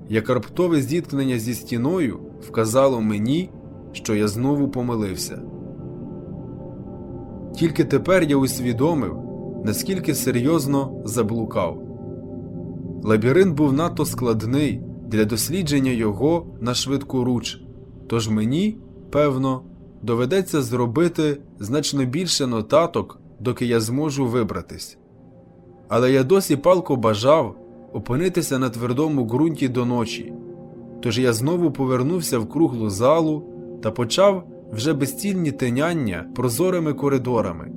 як раптове зіткнення зі стіною вказало мені, що я знову помилився. Тільки тепер я усвідомив, наскільки серйозно заблукав. Лабіринт був надто складний для дослідження його на швидку руч, тож мені, певно, доведеться зробити значно більше нотаток, доки я зможу вибратись. Але я досі палко бажав опинитися на твердому ґрунті до ночі, тож я знову повернувся в круглу залу та почав вже безцільні тиняння прозорими коридорами,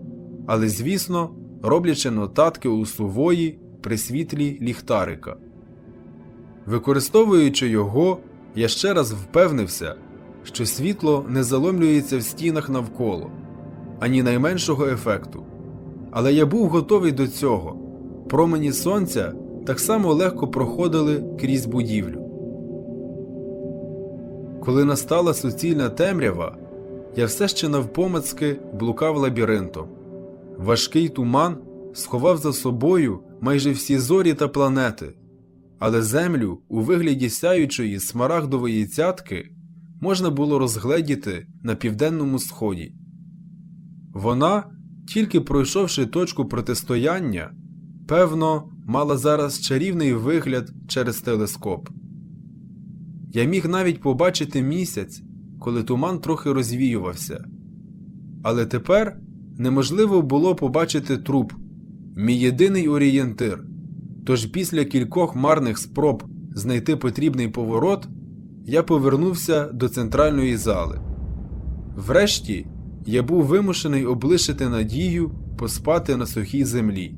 але, звісно, роблячи нотатки у сувої при світлі ліхтарика. Використовуючи його, я ще раз впевнився, що світло не заломлюється в стінах навколо, ані найменшого ефекту. Але я був готовий до цього. Промені сонця так само легко проходили крізь будівлю. Коли настала суцільна темрява, я все ще навпомацки блукав лабіринтом. Важкий туман сховав за собою майже всі зорі та планети, але землю у вигляді сяючої смарагдової цятки можна було розгледіти на південному сході. Вона, тільки пройшовши точку протистояння, певно, мала зараз чарівний вигляд через телескоп. Я міг навіть побачити місяць коли туман трохи розвіювався. Але тепер неможливо було побачити труп, мій єдиний орієнтир. Тож після кількох марних спроб знайти потрібний поворот, я повернувся до центральної зали. Врешті я був вимушений облишити надію поспати на сухій землі.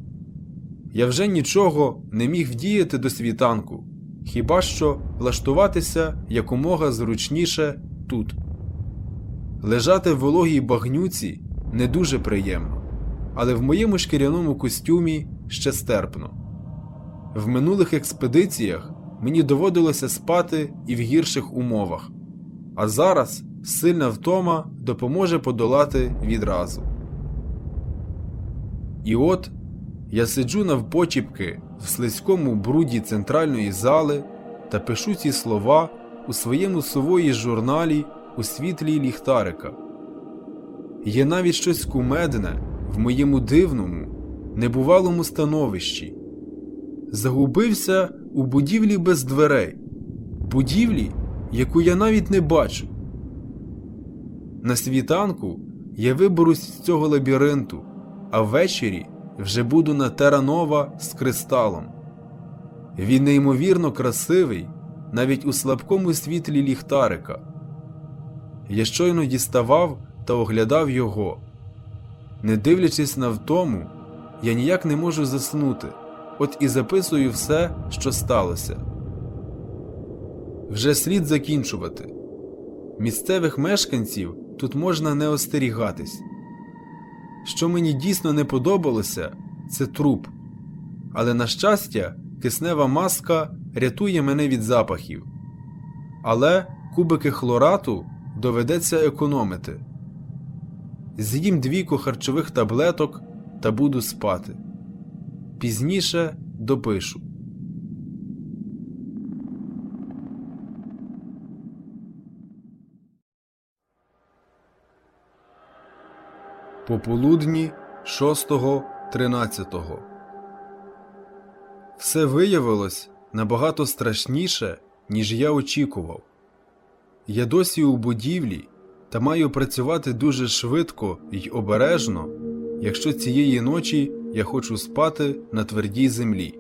я вже нічого не міг вдіяти до світанку, хіба що влаштуватися якомога зручніше тут. Лежати в вологій багнюці не дуже приємно, але в моєму шкіряному костюмі ще стерпно. В минулих експедиціях мені доводилося спати і в гірших умовах, а зараз сильна втома допоможе подолати відразу. І от я сиджу навпочіпки в слизькому бруді центральної зали та пишу ці слова у своєму сувої журналі у світлі ліхтарика. Є навіть щось кумедне в моєму дивному, небувалому становищі. Загубився у будівлі без дверей, будівлі, яку я навіть не бачу. На світанку я виберусь з цього лабіринту, а ввечері вже буду на Теранова з кристалом. Він неймовірно красивий навіть у слабкому світлі ліхтарика. Я щойно діставав та оглядав його. Не дивлячись на втому, я ніяк не можу заснути, от і записую все, що сталося. Вже слід закінчувати. Місцевих мешканців тут можна не остерігатись. Що мені дійсно не подобалося, це труп. Але, на щастя, киснева маска рятує мене від запахів. Але кубики хлорату доведеться економити. З'їм двійку харчових таблеток та буду спати. Пізніше допишу. Пополудні 6.13 Все виявилось набагато страшніше, ніж я очікував. Я досі у будівлі та маю працювати дуже швидко й обережно, якщо цієї ночі я хочу спати на твердій землі.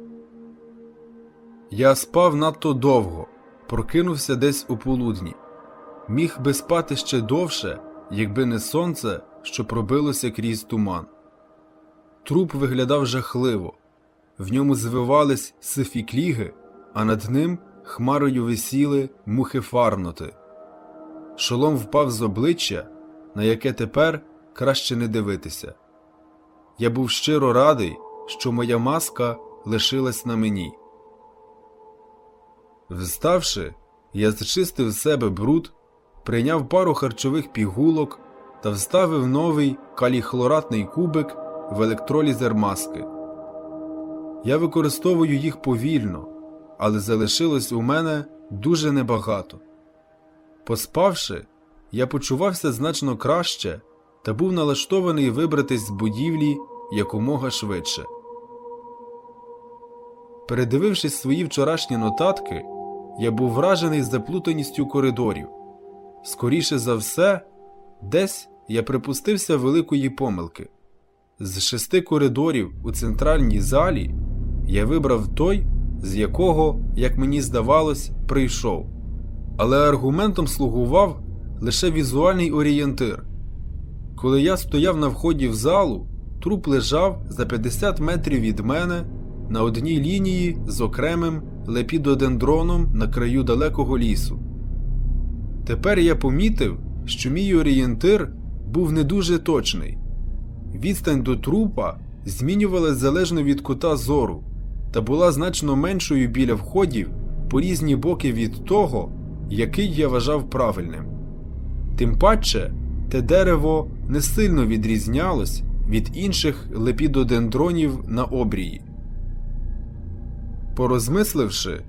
Я спав надто довго, прокинувся десь у полудні. Міг би спати ще довше, якби не сонце, що пробилося крізь туман. Труп виглядав жахливо, в ньому звивались сифі кліги, а над ним хмарою висіли мухи фарноти. Шолом впав з обличчя, на яке тепер краще не дивитися. Я був щиро радий, що моя маска лишилась на мені. Вставши, я зчистив з себе бруд, прийняв пару харчових пігулок та вставив новий каліхлоратний кубик в електролізер маски. Я використовую їх повільно, але залишилось у мене дуже небагато. Поспавши, я почувався значно краще та був налаштований вибратись з будівлі якомога швидше. Передивившись свої вчорашні нотатки, я був вражений заплутаністю коридорів. Скоріше за все, десь я припустився великої помилки. З шести коридорів у центральній залі я вибрав той, з якого, як мені здавалось, прийшов. Але аргументом слугував лише візуальний орієнтир. Коли я стояв на вході в залу, труп лежав за 50 метрів від мене на одній лінії з окремим лепідодендроном на краю далекого лісу. Тепер я помітив, що мій орієнтир був не дуже точний. Відстань до трупа змінювалась залежно від кута зору та була значно меншою біля входів по різні боки від того, який я вважав правильним. Тим паче, те дерево не сильно відрізнялось від інших лепідодендронів на обрії. Порозмисливши,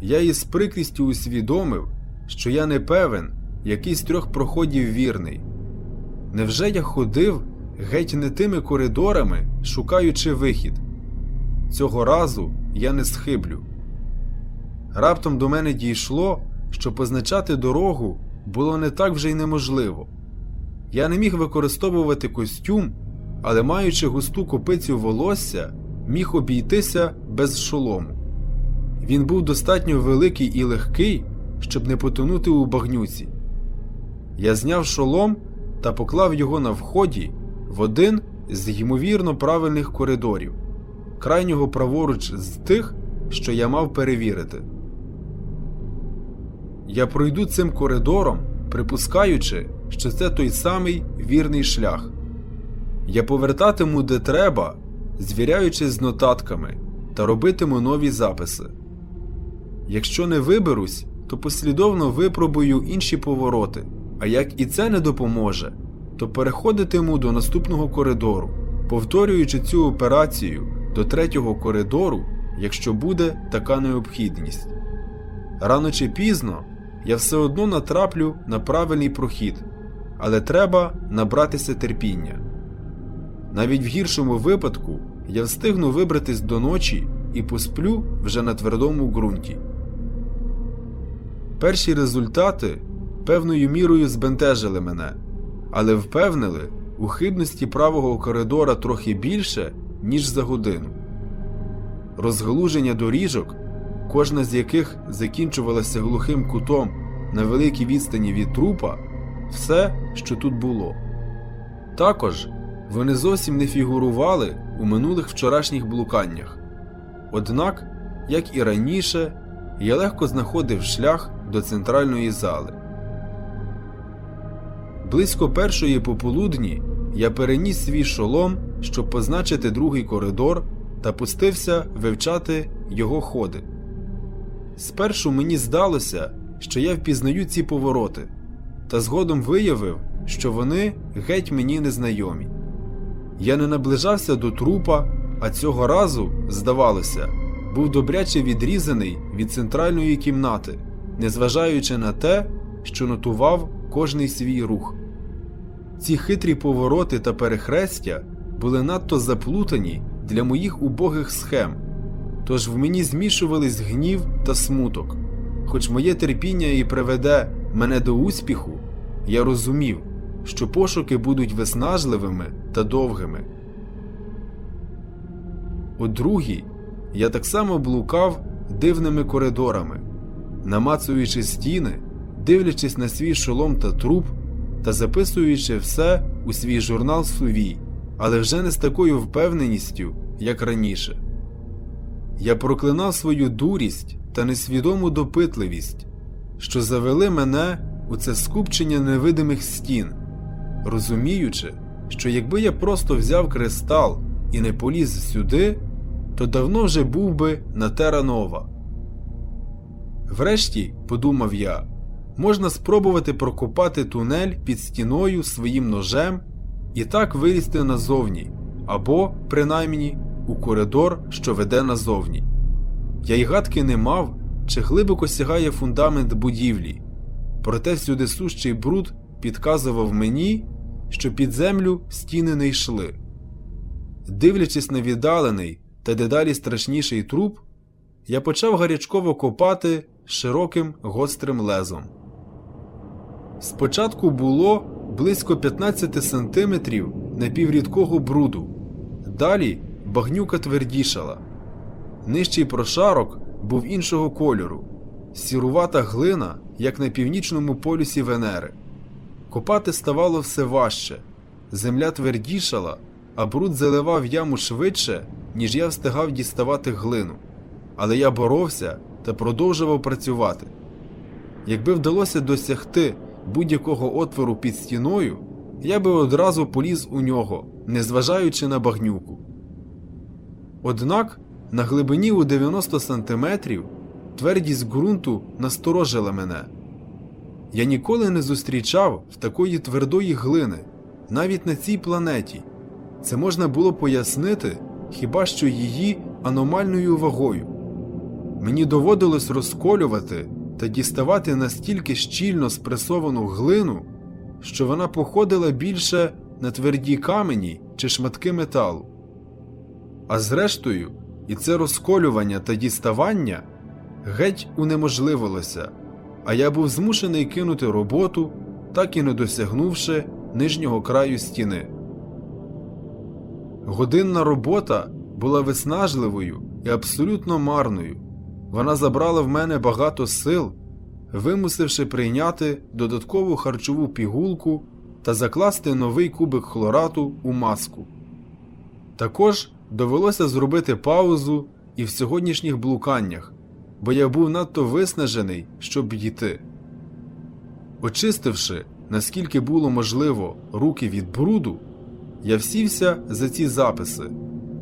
я із прикрістю усвідомив, що я не певен, який з трьох проходів вірний. Невже я ходив геть не тими коридорами, шукаючи вихід? Цього разу я не схиблю. Раптом до мене дійшло, що позначати дорогу було не так вже й неможливо. Я не міг використовувати костюм, але маючи густу копицю волосся, міг обійтися без шолому. Він був достатньо великий і легкий, щоб не потонути у багнюці. Я зняв шолом та поклав його на вході в один з ймовірно правильних коридорів. крайнього праворуч з тих, що я мав перевірити. Я пройду цим коридором, припускаючи, що це той самий вірний шлях. Я повертатиму де треба, звіряючись з нотатками та робитиму нові записи. Якщо не виберусь, то послідовно випробую інші повороти, а як і це не допоможе, то переходитиму до наступного коридору, повторюючи цю операцію до третього коридору, якщо буде така необхідність. Рано чи пізно я все одно натраплю на правильний прохід, але треба набратися терпіння. Навіть в гіршому випадку я встигну вибратись до ночі і посплю вже на твердому ґрунті. Перші результати певною мірою збентежили мене, але впевнили у хибності правого коридора трохи більше, ніж за годину. Розгалуження доріжок, кожна з яких закінчувалася глухим кутом на великій відстані від трупа, все, що тут було. Також вони зовсім не фігурували у минулих вчорашніх блуканнях. Однак, як і раніше, я легко знаходив шлях до центральної зали. Близько першої пополудні я переніс свій шолом, щоб позначити другий коридор, та пустився вивчати його ходи. Спершу мені здалося, що я впізнаю ці повороти, та згодом виявив, що вони геть мені незнайомі. Я не наближався до трупа, а цього разу, здавалося, був добряче відрізаний від центральної кімнати, незважаючи на те, що нотував кожний свій рух. Ці хитрі повороти та перехрестя були надто заплутані для моїх убогих схем, тож в мені змішувались гнів та смуток. Хоч моє терпіння і приведе мене до успіху, я розумів, що пошуки будуть виснажливими та довгими. У другій я так само блукав дивними коридорами, намацуючи стіни, дивлячись на свій шолом та труп та записуючи все у свій журнал сувій, але вже не з такою впевненістю, як раніше. Я проклинав свою дурість та несвідому допитливість, що завели мене у це скупчення невидимих стін, розуміючи, що якби я просто взяв кристал і не поліз сюди, то давно вже був би на Теранова. Врешті, подумав я, можна спробувати прокопати тунель під стіною своїм ножем і так вилізти назовні, або, принаймні, у коридор, що веде назовні. Я й гадки не мав, чи глибоко сягає фундамент будівлі, проте всюди сущий бруд підказував мені, що під землю стіни не йшли. Дивлячись на віддалений та дедалі страшніший труп, я почав гарячково копати широким гострим лезом. Спочатку було близько 15 сантиметрів напіврідкого бруду, далі багнюка твердішала. Нижчий прошарок був іншого кольору, сірувата глина, як на північному полюсі Венери. Копати ставало все важче, земля твердішала, а бруд заливав яму швидше, ніж я встигав діставати глину. Але я боровся та продовжував працювати. Якби вдалося досягти будь-якого отвору під стіною, я би одразу поліз у нього, незважаючи на багнюку. Однак на глибині у 90 сантиметрів твердість ґрунту насторожила мене. Я ніколи не зустрічав в такої твердої глини, навіть на цій планеті. Це можна було пояснити хіба що її аномальною вагою. Мені доводилось розколювати та діставати настільки щільно спресовану глину, що вона походила більше на тверді камені чи шматки металу. А зрештою, і це розколювання та діставання геть унеможливилося, а я був змушений кинути роботу, так і не досягнувши нижнього краю стіни. Годинна робота була виснажливою і абсолютно марною. Вона забрала в мене багато сил, вимусивши прийняти додаткову харчову пігулку та закласти новий кубик хлорату у маску. Також довелося зробити паузу і в сьогоднішніх блуканнях, бо я був надто виснажений, щоб йти. Очистивши, наскільки було можливо, руки від бруду, я всівся за ці записи,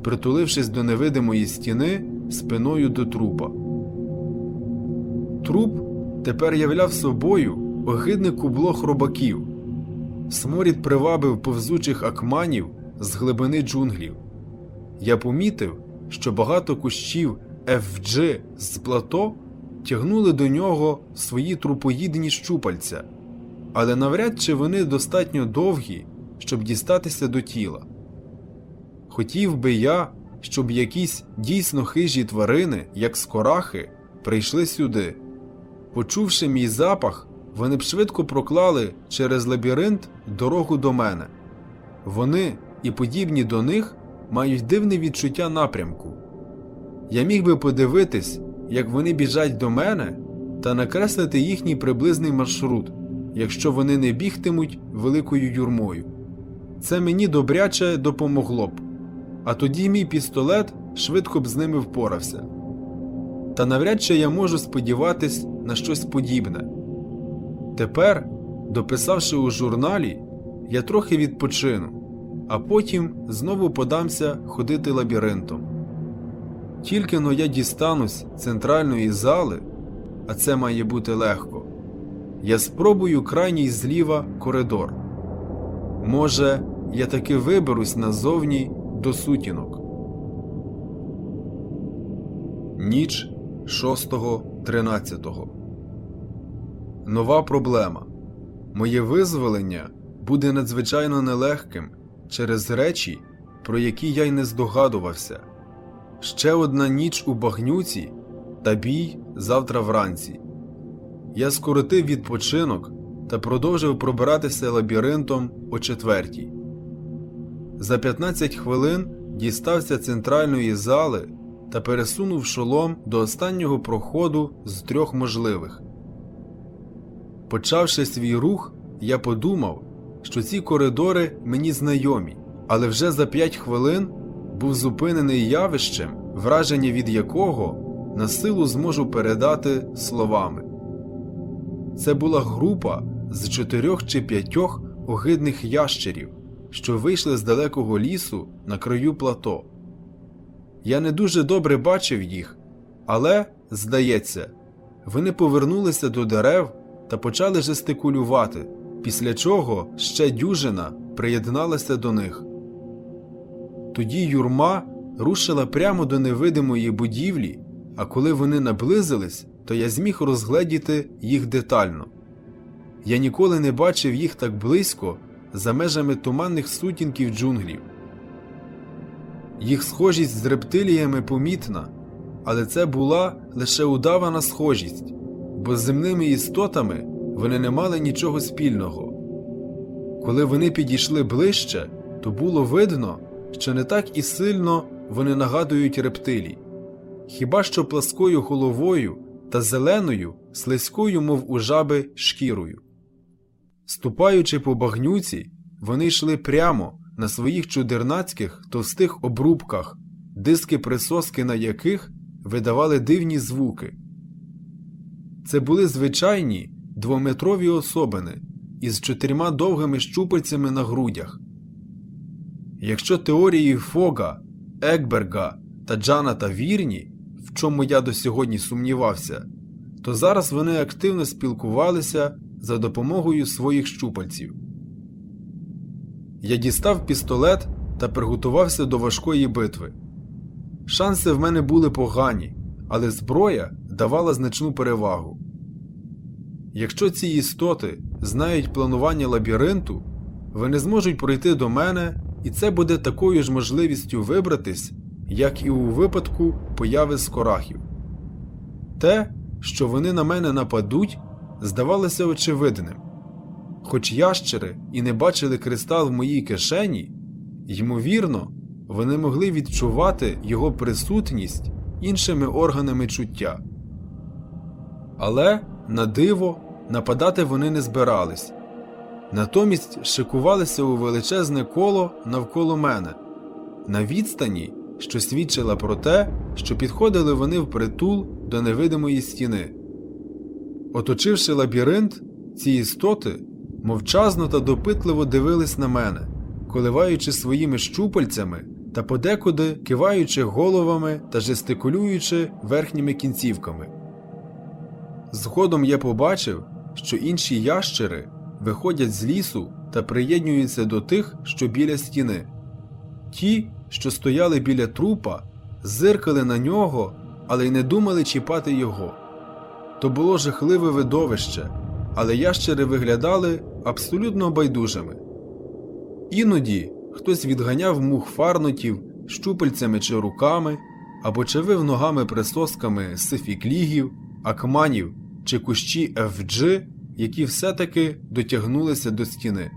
притулившись до невидимої стіни спиною до трупа. Труп тепер являв собою огидне кубло хробаків. Сморід привабив повзучих акманів з глибини джунглів. Я помітив, що багато кущів FG з плато тягнули до нього свої трупоїдні щупальця, але навряд чи вони достатньо довгі, щоб дістатися до тіла. Хотів би я, щоб якісь дійсно хижі тварини, як скорахи, прийшли сюди. Почувши мій запах, вони б швидко проклали через лабіринт дорогу до мене. Вони і подібні до них мають дивне відчуття напрямку. Я міг би подивитись, як вони біжать до мене, та накреслити їхній приблизний маршрут, якщо вони не бігтимуть великою юрмою. Це мені добряче допомогло б, а тоді мій пістолет швидко б з ними впорався. Та навряд чи я можу сподіватись на щось подібне. Тепер, дописавши у журналі, я трохи відпочину, а потім знову подамся ходити лабіринтом. Тільки но я дістанусь центральної зали, а це має бути легко, я спробую крайній зліва коридор. Може, я таки виберусь назовні до сутінок. Ніч 6.13 Нова проблема. Моє визволення буде надзвичайно нелегким через речі, про які я й не здогадувався. Ще одна ніч у багнюці та бій завтра вранці. Я скоротив відпочинок та продовжив пробиратися лабіринтом о четвертій. За 15 хвилин дістався центральної зали та пересунув шолом до останнього проходу з трьох можливих. Почавши свій рух, я подумав, що ці коридори мені знайомі, але вже за 5 хвилин був зупинений явищем, враження від якого на силу зможу передати словами. Це була група з чотирьох чи п'ятьох огидних ящерів, що вийшли з далекого лісу на краю плато. Я не дуже добре бачив їх, але, здається, вони повернулися до дерев та почали жестикулювати, після чого ще дюжина приєдналася до них. Тоді юрма рушила прямо до невидимої будівлі, а коли вони наблизились, то я зміг розгледіти їх детально. Я ніколи не бачив їх так близько за межами туманних сутінків джунглів. Їх схожість з рептиліями помітна, але це була лише удавана схожість, бо з земними істотами вони не мали нічого спільного. Коли вони підійшли ближче, то було видно, що не так і сильно вони нагадують рептилій, хіба що пласкою головою та зеленою, слизькою, мов у жаби, шкірою. Ступаючи по багнюці, вони йшли прямо на своїх чудернацьких товстих обрубках, диски присоски на яких видавали дивні звуки. Це були звичайні двометрові особини із чотирма довгими щупальцями на грудях. Якщо теорії Фога, Екберга та Джаната вірні, в чому я до сьогодні сумнівався, то зараз вони активно спілкувалися за допомогою своїх щупальців. Я дістав пістолет та приготувався до важкої битви. Шанси в мене були погані, але зброя давала значну перевагу. Якщо ці істоти знають планування лабіринту, вони зможуть пройти до мене, і це буде такою ж можливістю вибратись, як і у випадку появи скорахів. Те, що вони на мене нападуть, здавалося очевидним. Хоч ящери і не бачили кристал в моїй кишені, ймовірно, вони могли відчувати його присутність іншими органами чуття. Але, на диво, нападати вони не збирались. Натомість шикувалися у величезне коло навколо мене, на відстані, що свідчила про те, що підходили вони впритул до невидимої стіни. Оточивши лабіринт, ці істоти мовчазно та допитливо дивились на мене, коливаючи своїми щупальцями та подекуди киваючи головами та жестикулюючи верхніми кінцівками. Згодом я побачив, що інші ящери виходять з лісу та приєднуються до тих, що біля стіни. Ті, що стояли біля трупа, зиркали на нього, але й не думали чіпати його. То було жахливе видовище, але ящери виглядали абсолютно байдужими. Іноді хтось відганяв мух фарнотів щупальцями чи руками, або чавив ногами присосками сифіклігів, акманів чи кущі FG, які все-таки дотягнулися до стіни.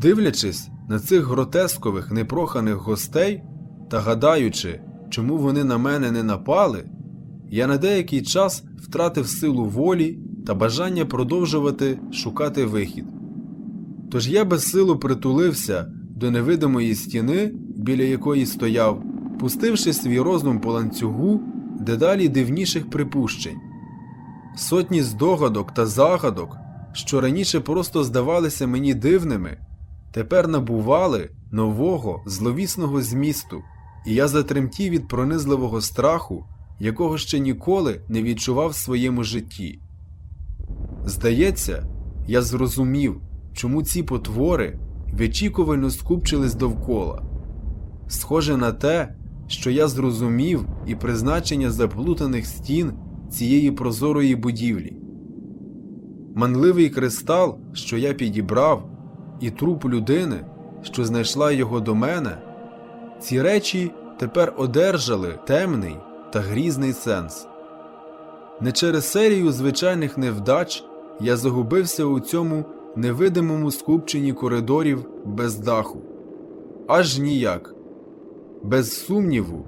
Дивлячись на цих гротескових непроханих гостей та гадаючи, чому вони на мене не напали, я на деякий час втратив силу волі та бажання продовжувати шукати вихід. Тож я безсилу притулився до невидимої стіни, біля якої стояв, пустивши свій розум по ланцюгу дедалі дивніших припущень. Сотні здогадок та загадок, що раніше просто здавалися мені дивними, тепер набували нового зловісного змісту, і я затремтів від пронизливого страху, якого ще ніколи не відчував в своєму житті. Здається, я зрозумів, чому ці потвори вичікувально скупчились довкола. Схоже на те, що я зрозумів і призначення заплутаних стін цієї прозорої будівлі. Манливий кристал, що я підібрав, і труп людини, що знайшла його до мене, ці речі тепер одержали темний та грізний сенс. Не через серію звичайних невдач я загубився у цьому невидимому скупченні коридорів без даху. Аж ніяк. Без сумніву,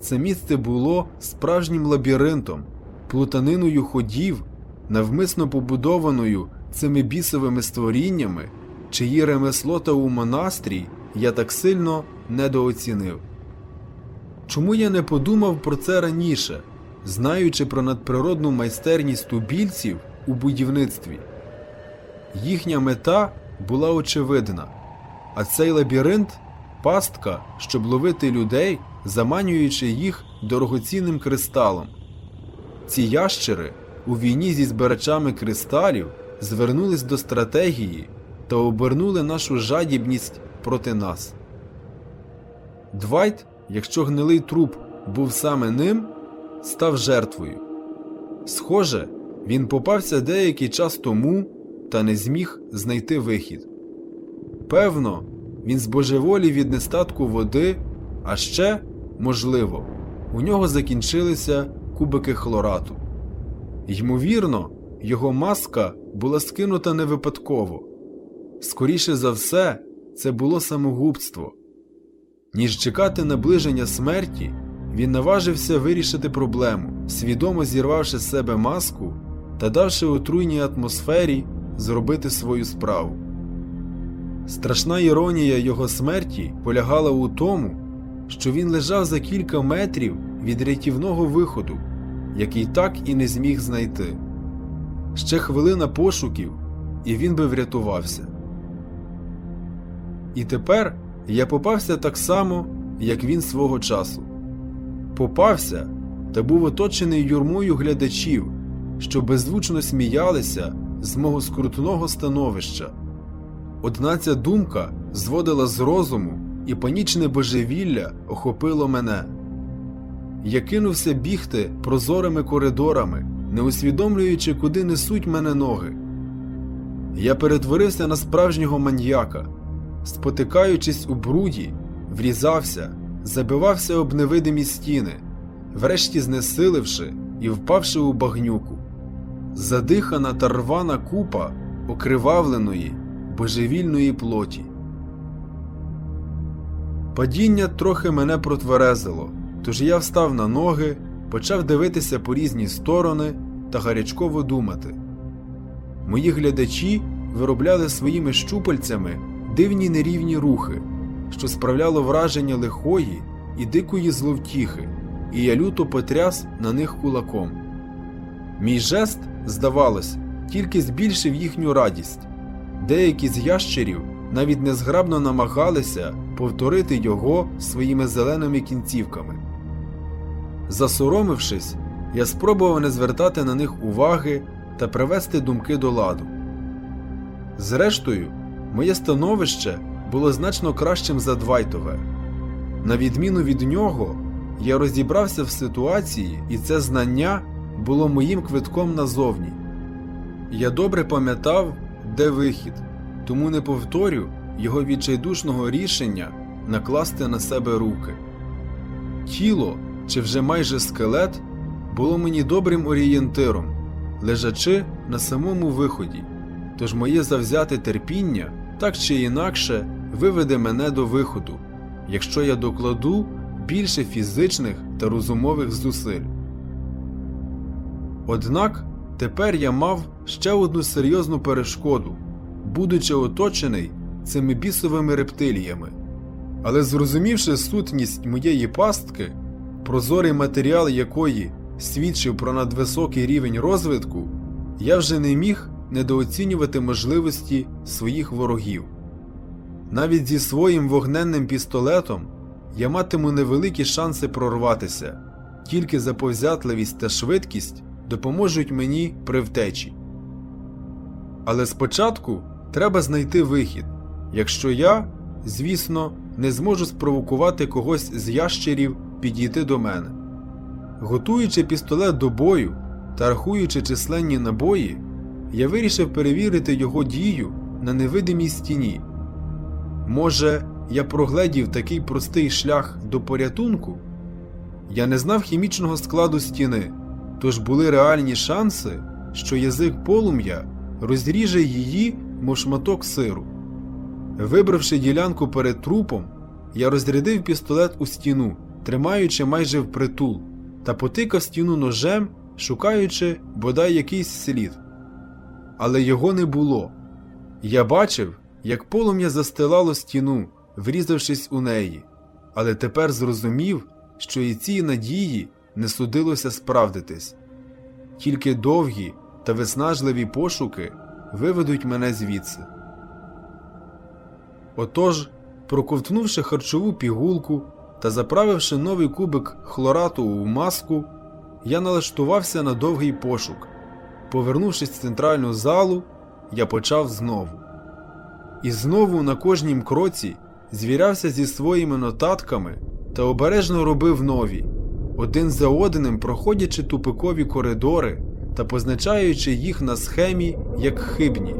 це місце було справжнім лабіринтом, плутаниною ходів, навмисно побудованою цими бісовими створіннями, чиї ремесло та умонастрій я так сильно недооцінив. Чому я не подумав про це раніше, знаючи про надприродну майстерність тубільців у будівництві? Їхня мета була очевидна, а цей лабіринт пастка, щоб ловити людей, заманюючи їх дорогоцінним кристалом. Ці ящери у війні зі збирачами кристалів звернулись до стратегії та обернули нашу жадібність проти нас. Двайт, якщо гнилий труп був саме ним, став жертвою. Схоже, він попався деякий час тому та не зміг знайти вихід. Певно, він збожеволів від нестатку води, а ще, можливо, у нього закінчилися кубики хлорату. Ймовірно, його маска була скинута не випадково. Скоріше за все, це було самогубство. Ніж чекати наближення смерті, він наважився вирішити проблему, свідомо зірвавши з себе маску та давши отруйній атмосфері зробити свою справу. Страшна іронія його смерті полягала у тому, що він лежав за кілька метрів від рятівного виходу, який так і не зміг знайти. Ще хвилина пошуків, і він би врятувався. І тепер я попався так само, як він свого часу. Попався та був оточений юрмою глядачів, що беззвучно сміялися з мого скрутного становища. Одна ця думка зводила з розуму, і панічне божевілля охопило мене. Я кинувся бігти прозорими коридорами, не усвідомлюючи, куди несуть мене ноги. Я перетворився на справжнього маньяка, спотикаючись у бруді, врізався, забивався об невидимі стіни, врешті знесиливши і впавши у багнюку. Задихана та рвана купа окривавленої божевільної плоті. Падіння трохи мене протверезило, тож я встав на ноги, почав дивитися по різні сторони та гарячково думати. Мої глядачі виробляли своїми щупальцями дивні нерівні рухи, що справляло враження лихої і дикої зловтіхи, і я люто потряс на них кулаком. Мій жест, здавалось, тільки збільшив їхню радість. Деякі з ящерів навіть незграбно намагалися повторити його своїми зеленими кінцівками. Засоромившись, я спробував не звертати на них уваги та привести думки до ладу. Зрештою, моє становище було значно кращим за Двайтове. На відміну від нього, я розібрався в ситуації, і це знання було моїм квитком назовні. Я добре пам'ятав, де вихід, тому не повторю його відчайдушного рішення накласти на себе руки. Тіло, чи вже майже скелет, було мені добрим орієнтиром, лежачи на самому виході, тож моє завзяте терпіння так чи інакше виведе мене до виходу, якщо я докладу більше фізичних та розумових зусиль. Однак тепер я мав ще одну серйозну перешкоду, будучи оточений цими бісовими рептиліями. Але зрозумівши сутність моєї пастки, прозорий матеріал якої свідчив про надвисокий рівень розвитку, я вже не міг недооцінювати можливості своїх ворогів. Навіть зі своїм вогненним пістолетом я матиму невеликі шанси прорватися, тільки заповзятливість та швидкість допоможуть мені при втечі. Але спочатку треба знайти вихід, якщо я, звісно, не зможу спровокувати когось з ящерів підійти до мене. Готуючи пістолет до бою та рахуючи численні набої, я вирішив перевірити його дію на невидимій стіні. Може, я прогледів такий простий шлях до порятунку? Я не знав хімічного складу стіни, тож були реальні шанси, що язик полум'я розріже її, мов шматок сиру. Вибравши ділянку перед трупом, я розрядив пістолет у стіну, тримаючи майже впритул, та потикав стіну ножем, шукаючи бодай якийсь слід. Але його не було. Я бачив, як полум'я застилало стіну, врізавшись у неї, але тепер зрозумів, що і цій надії не судилося справдитись. Тільки довгі та виснажливі пошуки виведуть мене звідси. Отож, проковтнувши харчову пігулку та заправивши новий кубик хлорату у маску, я налаштувався на довгий пошук. Повернувшись в центральну залу, я почав знову. І знову на кожнім кроці звірявся зі своїми нотатками та обережно робив нові, один за одним проходячи тупикові коридори та позначаючи їх на схемі як хибні,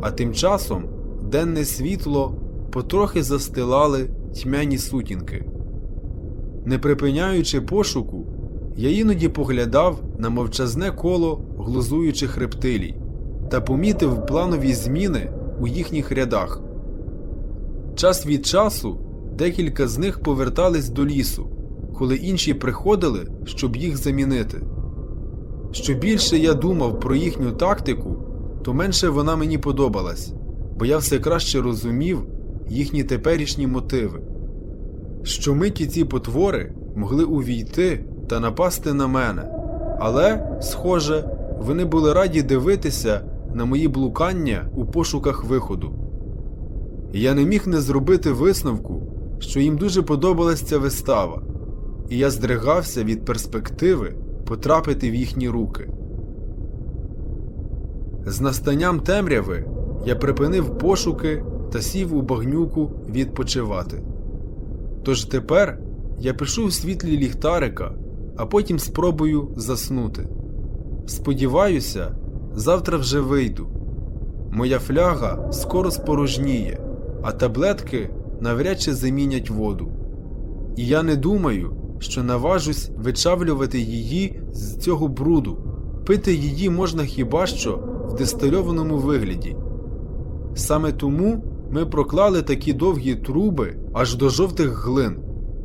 а тим часом денне світло потрохи застилали тьмяні сутінки. Не припиняючи пошуку, я іноді поглядав на мовчазне коло глузуючих рептилій та помітив планові зміни у їхніх рядах. Час від часу декілька з них повертались до лісу, коли інші приходили, щоб їх замінити. Що більше я думав про їхню тактику, то менше вона мені подобалась, бо я все краще розумів їхні теперішні мотиви. Щомиті ці потвори могли увійти та напасти на мене, але, схоже, вони були раді дивитися на мої блукання у пошуках виходу. Я не міг не зробити висновку, що їм дуже подобалась ця вистава, і я здригався від перспективи потрапити в їхні руки. З настанням темряви я припинив пошуки та сів у багнюку відпочивати. Тож тепер я пишу в світлі ліхтарика, а потім спробую заснути. Сподіваюся, завтра вже вийду. Моя фляга скоро спорожніє, а таблетки навряд чи замінять воду. І я не думаю, що наважусь вичавлювати її з цього бруду. Пити її можна хіба що в дистильованому вигляді. Саме тому ми проклали такі довгі труби аж до жовтих глин,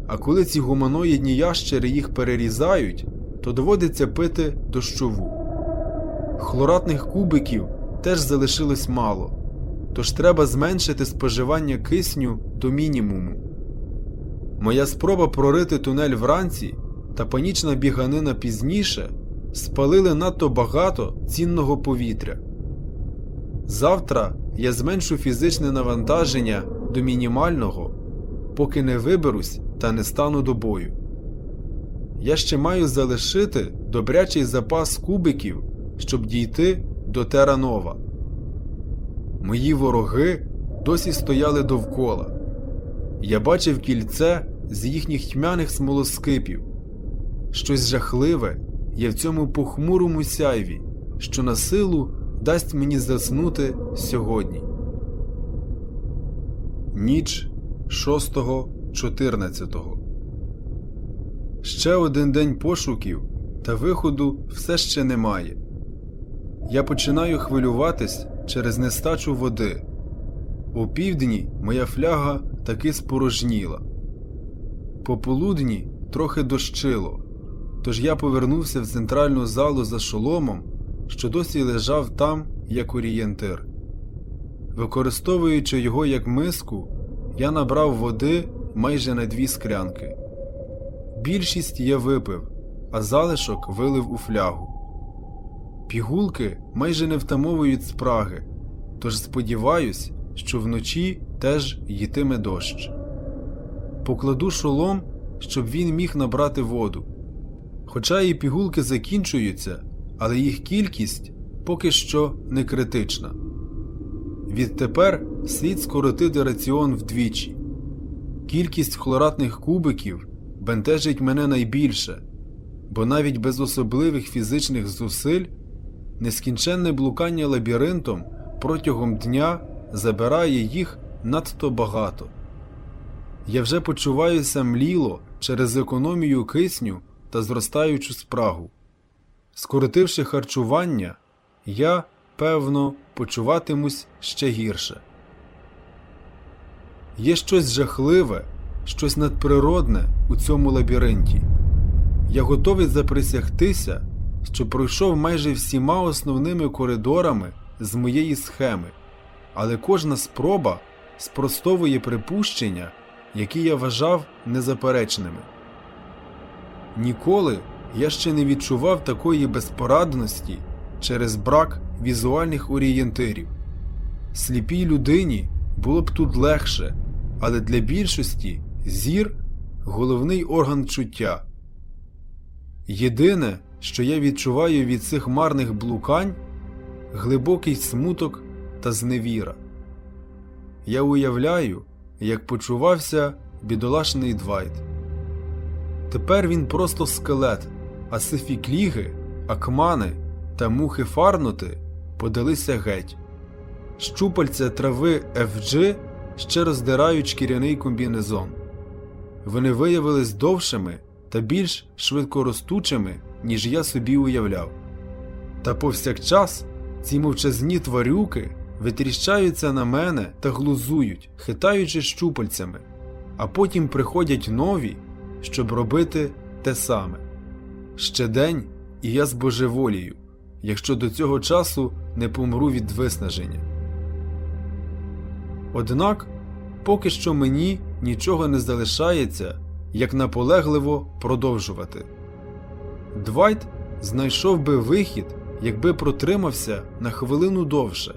а коли ці гуманоїдні ящери їх перерізають, то доводиться пити дощову. Хлоратних кубиків теж залишилось мало. тож треба зменшити споживання кисню до мінімуму. Моя спроба прорити тунель вранці та панічна біганина пізніше спалили надто багато цінного повітря. Завтра я зменшу фізичне навантаження до мінімального, поки не виберусь та не стану до бою. Я ще маю залишити добрячий запас кубиків, щоб дійти до Теранова. Мої вороги досі стояли довкола. Я бачив кільце з їхніх тьмяних смолоскипів. Щось жахливе є в цьому похмурому сяйві, що на силу дасть мені заснути сьогодні. Ніч 6.14 Ще один день пошуків, та виходу все ще немає. Я починаю хвилюватись через нестачу води. У півдні моя фляга таки спорожніла. Пополудні трохи дощило, тож я повернувся в центральну залу за шоломом, що досі лежав там, як орієнтир. Використовуючи його як миску, я набрав води майже на дві склянки. Більшість я випив, а залишок вилив у флягу. Пігулки майже не втамовують спраги, тож сподіваюсь, що вночі теж їтиме дощ. Покладу шолом, щоб він міг набрати воду. Хоча і пігулки закінчуються, але їх кількість поки що не критична. Відтепер слід скоротити раціон вдвічі. Кількість хлоратних кубиків бентежить мене найбільше, бо навіть без особливих фізичних зусиль нескінченне блукання лабіринтом протягом дня забирає їх надто багато. Я вже почуваюся мліло через економію кисню та зростаючу спрагу. Скоротивши харчування, я, певно, почуватимусь ще гірше. Є щось жахливе, щось надприродне у цьому лабіринті. Я готовий заприсягтися, що пройшов майже всіма основними коридорами з моєї схеми, але кожна спроба спростовує припущення, які я вважав незаперечними. Ніколи я ще не відчував такої безпорадності через брак візуальних орієнтирів. Сліпій людині було б тут легше, але для більшості зір головний орган чуття. Єдине, що я відчуваю від цих марних блукань глибокий смуток та зневіра. Я уявляю, як почувався бідолашний Двайт. Тепер він просто скелет, а сифікліги, акмани та мухи фарнути подалися геть. Щупальця трави FG ще роздирають шкіряний комбінезон. Вони виявились довшими та більш швидкоростучими, ніж я собі уявляв. Та повсякчас ці мовчазні тварюки витріщаються на мене та глузують, хитаючи щупальцями, а потім приходять нові, щоб робити те саме. Ще день, і я збожеволію, якщо до цього часу не помру від виснаження. Однак поки що мені нічого не залишається, як наполегливо продовжувати. Двайт знайшов би вихід, якби протримався на хвилину довше.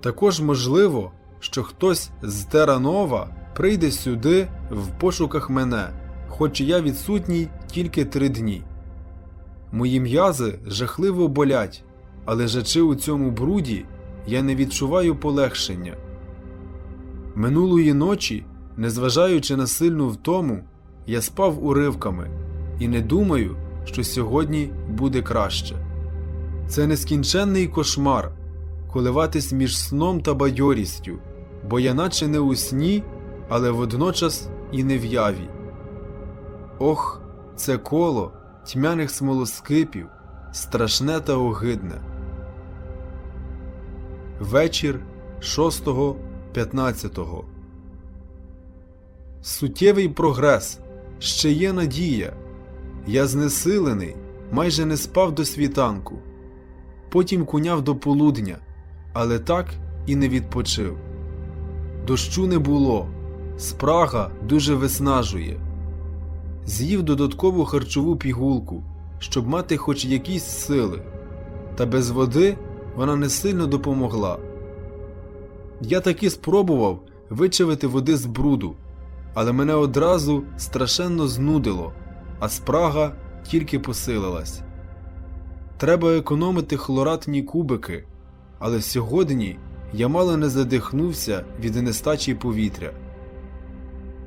Також можливо, що хтось з Теранова прийде сюди в пошуках мене, хоч я відсутній тільки три дні. Мої м'язи жахливо болять, але лежачи у цьому бруді, я не відчуваю полегшення. Минулої ночі, незважаючи на сильну втому, я спав уривками і не думаю, що сьогодні буде краще. Це нескінченний кошмар коливатись між сном та бадьорістю, бо я наче не у сні, але водночас і не в яві. Ох, це коло тьмяних смолоскипів, страшне та огидне. Вечір 6.15 Суттєвий прогрес. Ще є надія. Я знесилений, майже не спав до світанку. Потім куняв до полудня, але так і не відпочив. Дощу не було, спрага дуже виснажує. З'їв додаткову харчову пігулку, щоб мати хоч якісь сили, та без води вона не сильно допомогла. Я таки спробував вичавити води з бруду, але мене одразу страшенно знудило, а спрага тільки посилилась. Треба економити хлоратні кубики, але сьогодні я мало не задихнувся від нестачі повітря.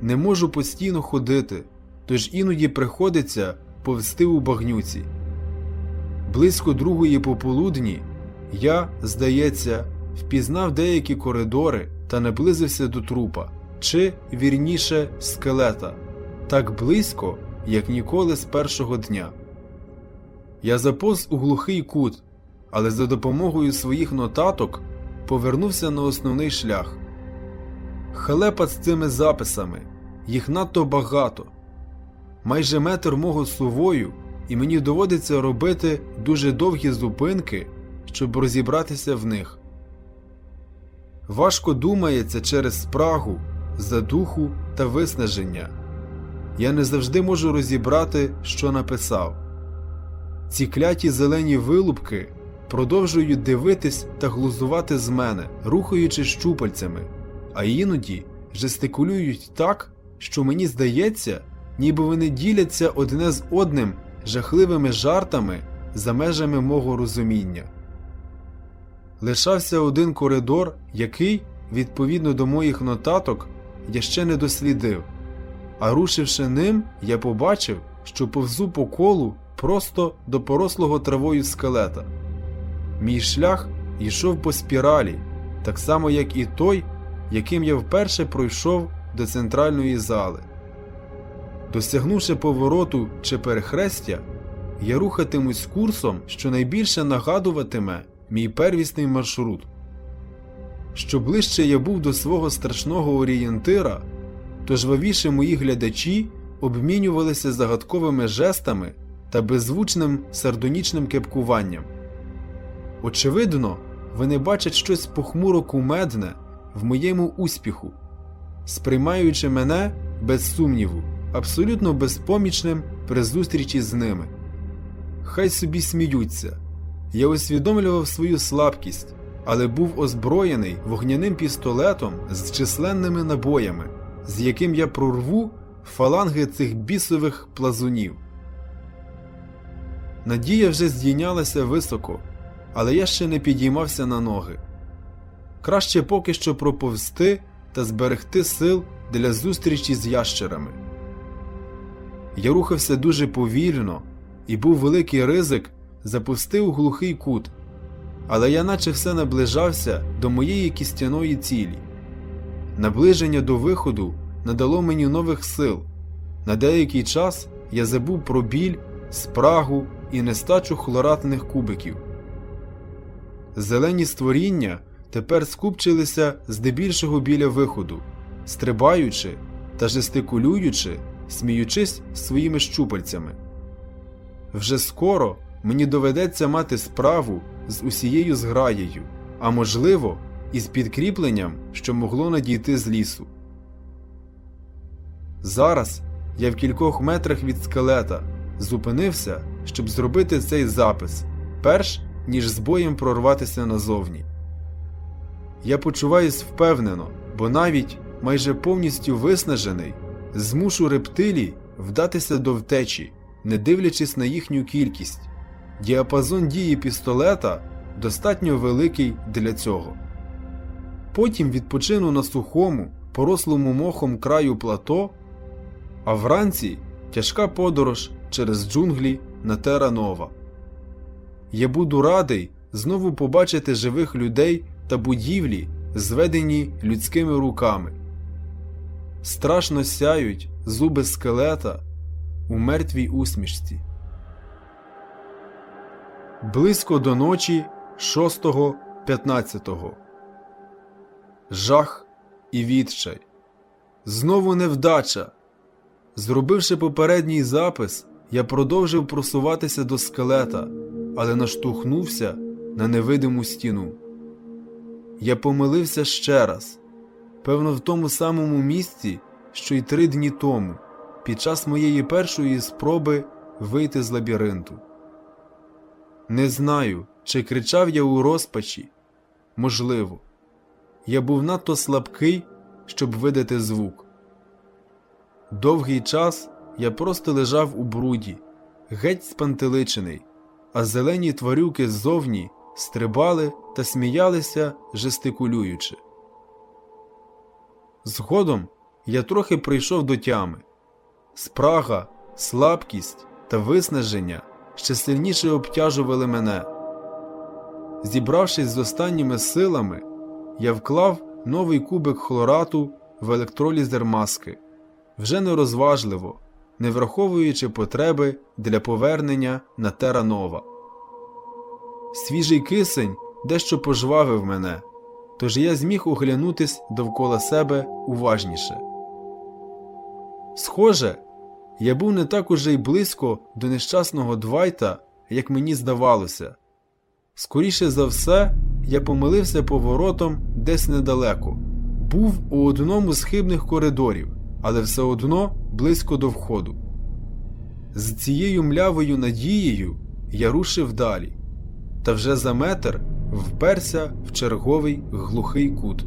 Не можу постійно ходити, тож іноді приходиться повсти у багнюці. Близько другої пополудні я, здається, впізнав деякі коридори та наблизився до трупа, чи, вірніше, скелета, так близько, як ніколи з першого дня. Я заповз у глухий кут, але за допомогою своїх нотаток повернувся на основний шлях. Халепа з цими записами, їх надто багато. Майже метр мого сувою, і мені доводиться робити дуже довгі зупинки, щоб розібратися в них. Важко думається через спрагу, задуху та виснаження. Я не завжди можу розібрати, що написав. Ці кляті зелені вилупки продовжують дивитись та глузувати з мене, рухаючи щупальцями, а іноді жестикулюють так, що мені здається, ніби вони діляться одне з одним жахливими жартами за межами мого розуміння. Лишався один коридор, який, відповідно до моїх нотаток, я ще не дослідив, а рушивши ним, я побачив, що повзу по колу просто до порослого травою скелета. Мій шлях йшов по спіралі, так само, як і той, яким я вперше пройшов до центральної зали. Досягнувши повороту чи перехрестя, я рухатимусь курсом, що найбільше нагадуватиме мій первісний маршрут. Що ближче я був до свого страшного орієнтира, то жвавіше мої глядачі обмінювалися загадковими жестами та беззвучним сардонічним кепкуванням. Очевидно, вони бачать щось похмуро кумедне в моєму успіху, сприймаючи мене без сумніву, абсолютно безпомічним при зустрічі з ними. Хай собі сміються. Я усвідомлював свою слабкість, але був озброєний вогняним пістолетом з численними набоями, з яким я прорву фаланги цих бісових плазунів. Надія вже здійнялася високо, але я ще не підіймався на ноги. Краще поки що проповзти та зберегти сил для зустрічі з ящерами. Я рухався дуже повільно, і був великий ризик запустив глухий кут, але я наче все наближався до моєї кістяної цілі. Наближення до виходу надало мені нових сил. На деякий час я забув про біль, спрагу і нестачу хлоратних кубиків. Зелені створіння тепер скупчилися здебільшого біля виходу, стрибаючи та жестикулюючи, сміючись своїми щупальцями. Вже скоро мені доведеться мати справу з усією зграєю, а можливо, і з підкріпленням, що могло надійти з лісу. Зараз я в кількох метрах від скелета зупинився, щоб зробити цей запис, перш ніж з боєм прорватися назовні. Я почуваюсь впевнено, бо навіть майже повністю виснажений, змушу рептилій вдатися до втечі, не дивлячись на їхню кількість. Діапазон дії пістолета достатньо великий для цього. Потім відпочину на сухому, порослому мохом краю плато, а вранці тяжка подорож через джунглі на Тера Нова. Я буду радий знову побачити живих людей та будівлі, зведені людськими руками. Страшно сяють зуби скелета у мертвій усмішці. Близько до ночі 6-15. Жах і відчай. Знову невдача. Зробивши попередній запис, я продовжив просуватися до скелета, але наштовхнувся на невидиму стіну. я помилився ще раз, певно, в тому самому місці, що й три дні тому, під час моєї першої спроби вийти з лабіринту. Не знаю, чи кричав я у розпачі. Можливо, я був надто слабкий, щоб видати звук. Довгий час я просто лежав у бруді, геть спантеличений, а зелені тварюки ззовні стрибали та сміялися, жестикулюючи. Згодом я трохи прийшов до тями. Спрага, слабкість та виснаження ще сильніше обтяжували мене. Зібравшись з останніми силами, я вклав новий кубик хлорату в електролізер маски, вже нерозважливо, не враховуючи потреби для повернення на Тера Нова. Свіжий кисень дещо пожвавив мене, тож я зміг оглянутись довкола себе уважніше. Схоже, я був не так уже й близько до нещасного Двайта, як мені здавалося. Скоріше за все, я помилився поворотом десь недалеко, був у одному з хибних коридорів, але все одно близько до входу. З цією млявою надією я рушив далі, та вже за метр вперся в черговий глухий кут.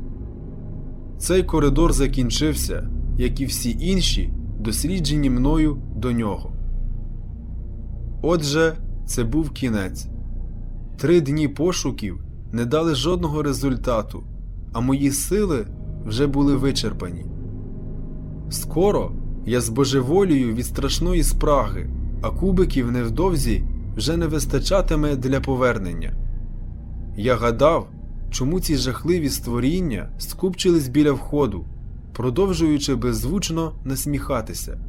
Цей коридор закінчився, як і всі інші, досліджені мною до нього. Отже, це був кінець. Три дні пошуків не дали жодного результату, а мої сили вже були вичерпані. Скоро я збожеволію від страшної спраги, а кубиків невдовзі вже не вистачатиме для повернення. Я гадав, чому ці жахливі створіння скупчились біля входу, продовжуючи беззвучно насміхатися.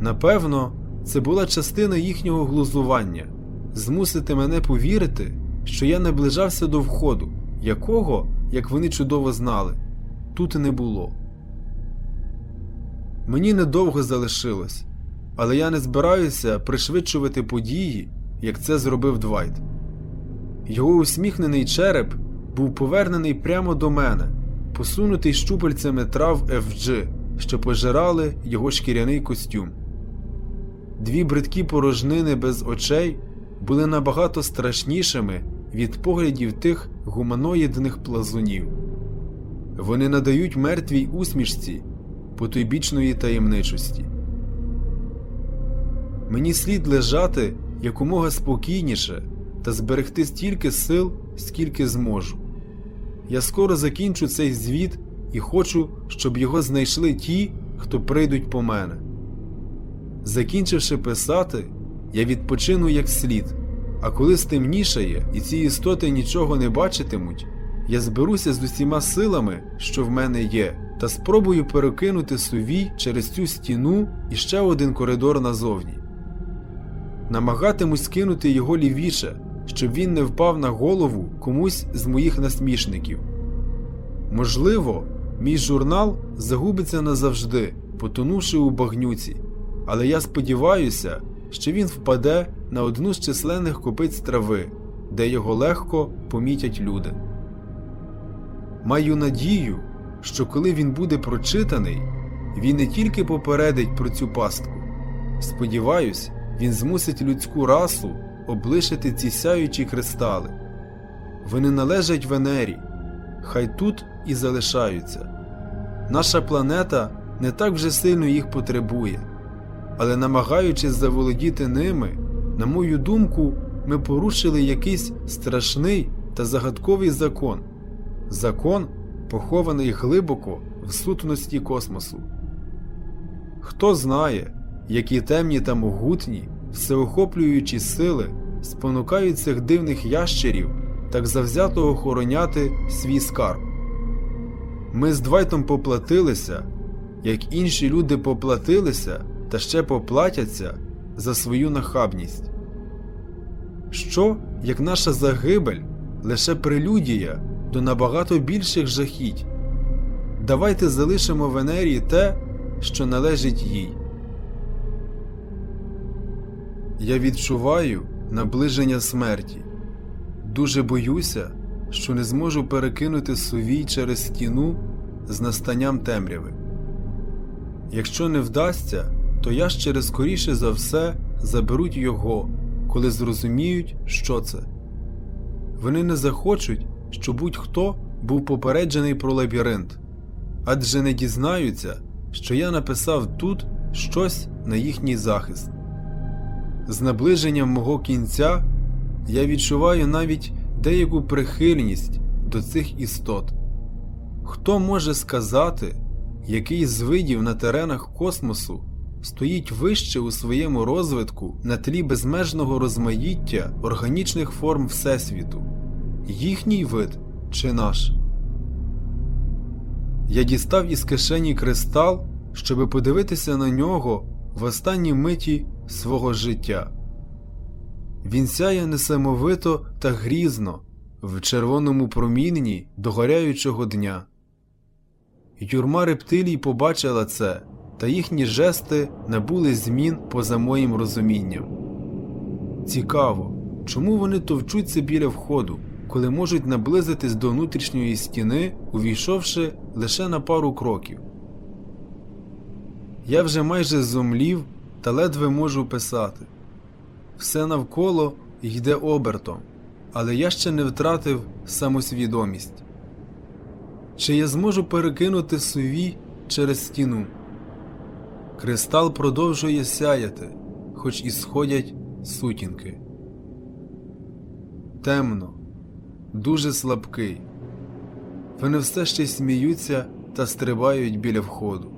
Напевно, це була частина їхнього глузування змусити мене повірити, що я наближався до входу, якого, як вони чудово знали, тут не було. Мені недовго залишилось, але я не збираюся пришвидшувати події, як це зробив Двайт. Його усміхнений череп був повернений прямо до мене, посунутий щупальцями трав FG, що пожирали його шкіряний костюм. Дві бридкі порожнини без очей були набагато страшнішими від поглядів тих гуманоїдних плазунів. Вони надають мертвій усмішці потойбічної таємничості. Мені слід лежати якомога спокійніше та зберегти стільки сил, скільки зможу. Я скоро закінчу цей звіт і хочу, щоб його знайшли ті, хто прийдуть по мене. Закінчивши писати, я відпочину як слід, а коли стемнішає і ці істоти нічого не бачитимуть, я зберуся з усіма силами, що в мене є, та спробую перекинути сувій через цю стіну і ще один коридор назовні. Намагатимусь кинути його лівіше, щоб він не впав на голову комусь з моїх насмішників. Можливо, мій журнал загубиться назавжди, потонувши у багнюці, але я сподіваюся, що він впаде на одну з численних копиць трави, де його легко помітять люди. Маю надію, що коли він буде прочитаний, він не тільки попередить про цю пастку. Сподіваюсь, він змусить людську расу облишити ці сяючі кристали. Вони належать Венері, хай тут і залишаються. Наша планета не так вже сильно їх потребує, але намагаючись заволодіти ними, на мою думку, ми порушили якийсь страшний та загадковий закон закон, похований глибоко в сутності космосу. Хто знає, які темні та могутні, всеохоплюючі сили спонукають цих дивних ящерів так завзято охороняти свій скарб. Ми з Двайтом поплатилися, як інші люди поплатилися та ще поплатяться за свою нахабність. Що, як наша загибель лише прелюдія до набагато більших жахіть? Давайте залишимо Венерії те, що належить їй. Я відчуваю наближення смерті. Дуже боюся, що не зможу перекинути сувій через стіну з настанням темряви. Якщо не вдасться, то ящери скоріше за все заберуть його, коли зрозуміють, що це. Вони не захочуть, щоб будь-хто був попереджений про лабіринт, адже не дізнаються, що я написав тут щось на їхній захист. З наближенням мого кінця я відчуваю навіть деяку прихильність до цих істот. Хто може сказати, який з видів на теренах космосу стоїть вище у своєму розвитку на тлі безмежного розмаїття органічних форм Всесвіту, їхній вид чи наш? Я дістав із кишені кристал, щоби подивитися на нього в останній миті свого життя. Він сяє несамовито та грізно в червоному промінні догоряючого дня. Юрма рептилій побачила це, та їхні жести набули змін поза моїм розумінням. Цікаво, чому вони товчуться біля входу, коли можуть наблизитись до внутрішньої стіни, увійшовши лише на пару кроків. Я вже майже зомлів та ледве можу писати. Все навколо йде обертом, але я ще не втратив самосвідомість. Чи я зможу перекинути суві через стіну? Кристал продовжує сяяти, хоч і сходять сутінки. Темно, дуже слабкий. Вони все ще сміються та стрибають біля входу.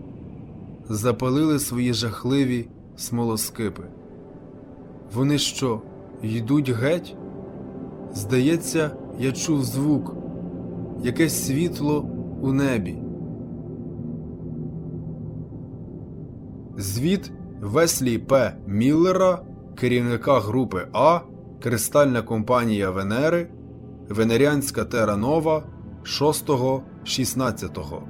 Запалили свої жахливі смолоскипи. Вони що, йдуть геть? Здається, я чув звук, якесь світло у небі. Звіт Веслі П. Міллера, керівника групи А, Кристальна компанія Венери, Венеріанська Тера Нова 6-16.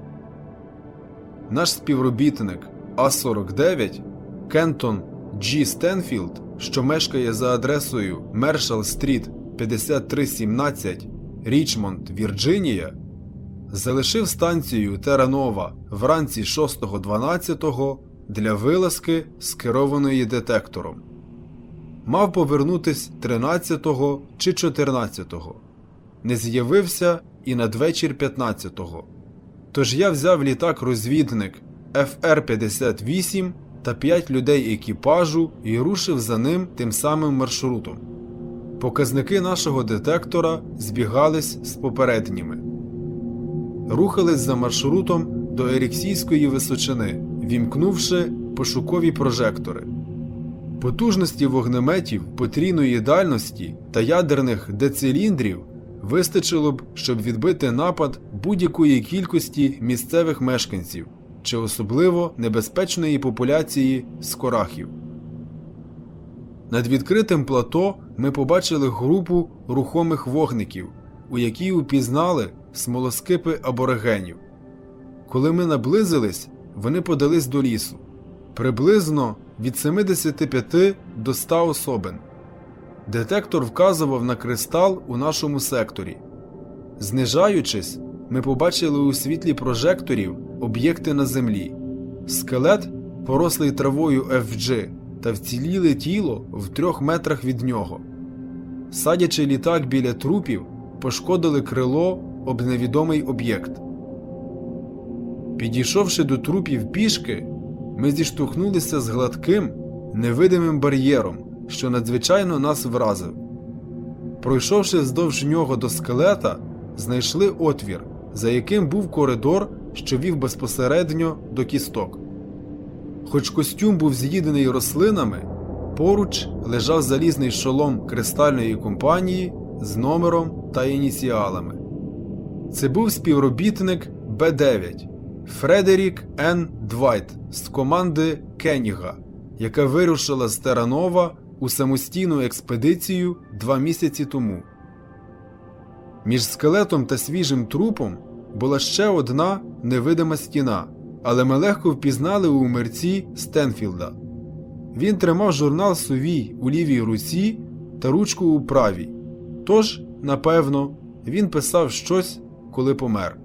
Наш співробітник А49 Кентон Джі Стенфілд, що мешкає за адресою Мершал Стріт 5317 Річмонд, Вірджинія, залишив станцію Теранова вранці 6.12 для вилазки керованої детектором. Мав повернутись 13 чи 14. Не з'явився і надвечір 15-го. Тож я взяв літак-розвідник ФР-58 та 5 людей екіпажу і рушив за ним тим самим маршрутом. Показники нашого детектора збігались з попередніми. Рухались за маршрутом до Еріксійської височини, вімкнувши пошукові прожектори. Потужності вогнеметів потрійної дальності та ядерних дециліндрів вистачило б, щоб відбити напад будь-якої кількості місцевих мешканців чи особливо небезпечної популяції скорахів. Над відкритим плато ми побачили групу рухомих вогників, у якій упізнали смолоскипи аборигенів. Коли ми наблизились, вони подались до лісу приблизно від 75 до 100 особин. Детектор вказував на кристал у нашому секторі. Знижаючись, ми побачили у світлі прожекторів об'єкти на землі, скелет, порослий травою FG, та вціліле тіло в трьох метрах від нього. Садячи літак біля трупів, пошкодили крило об невідомий об'єкт. Підійшовши до трупів пішки, ми зіштовхнулися з гладким, невидимим бар'єром, що надзвичайно нас вразив. Пройшовши вздовж нього до скелета, знайшли отвір, за яким був коридор, що вів безпосередньо до кісток. Хоч костюм був з'їдений рослинами, поруч лежав залізний шолом кристальної компанії з номером та ініціалами. Це був співробітник Б9 Фредерік Н. Двайт з команди Кеніга, яка вирушила з Теранова у самостійну експедицію два місяці тому. Між скелетом та свіжим трупом була ще одна невидима стіна, але ми легко впізнали у мерці Стенфілда. Він тримав журнал-сувій у лівій руці та ручку у правій. Тож, напевно, він писав щось, коли помер.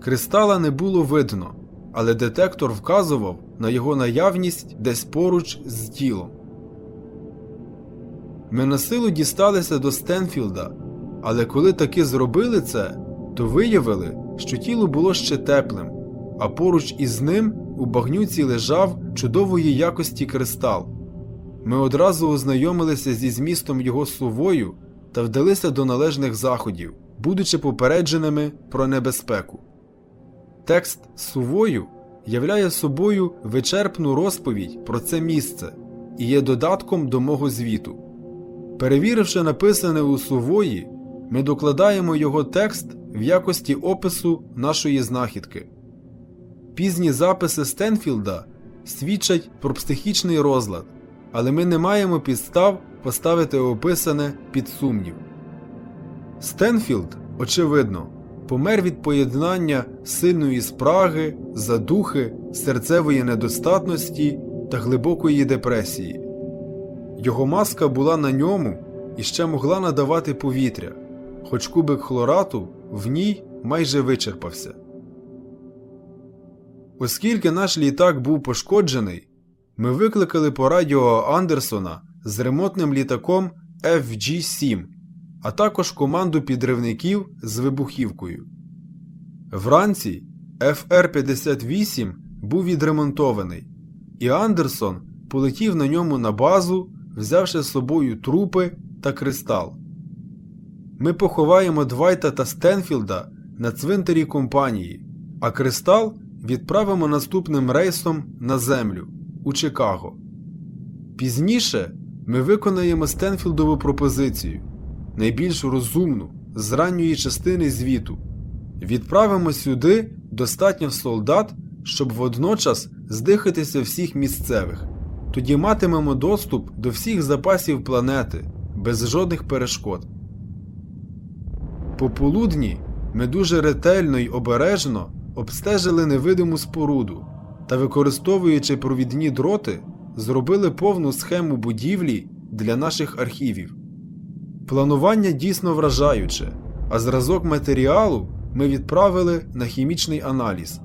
Кристала не було видно, але детектор вказував на його наявність десь поруч з тілом. Ми насилу дісталися до Стенфілда, але коли таки зробили це, то виявили, що тіло було ще теплим, а поруч із ним у багнюці лежав чудової якості кристал. Ми одразу ознайомилися зі змістом його сувою та вдалися до належних заходів, будучи попередженими про небезпеку. Текст сувою являє собою вичерпну розповідь про це місце і є додатком до мого звіту. Перевіривши написане у сувої, ми докладаємо його текст в якості опису нашої знахідки. Пізні записи Стенфілда свідчать про психічний розлад, але ми не маємо підстав поставити описане під сумнів. Стенфілд, очевидно, помер від поєднання сильної спраги, задухи, серцевої недостатності та глибокої депресії. Його маска була на ньому і ще могла надавати повітря, хоч кубик хлорату в ній майже вичерпався. Оскільки наш літак був пошкоджений, ми викликали по радіо Андерсона з ремонтним літаком FG-7, а також команду підривників з вибухівкою. Вранці FR-58 був відремонтований, і Андерсон полетів на ньому на базу, взявши з собою трупи та кристал. Ми поховаємо Двайта та Стенфілда на цвинтарі компанії, а кристал відправимо наступним рейсом на Землю у Чикаго. Пізніше ми виконаємо Стенфілдову пропозицію, найбільш розумну з ранньої частини звіту. Відправимо сюди достатньо солдат, щоб водночас здихатися всіх місцевих. Тоді матимемо доступ до всіх запасів планети без жодних перешкод. Пополудні ми дуже ретельно й обережно обстежили невидиму споруду та, використовуючи провідні дроти, зробили повну схему будівлі для наших архівів. Планування дійсно вражаюче, а зразок матеріалу ми відправили на хімічний аналіз.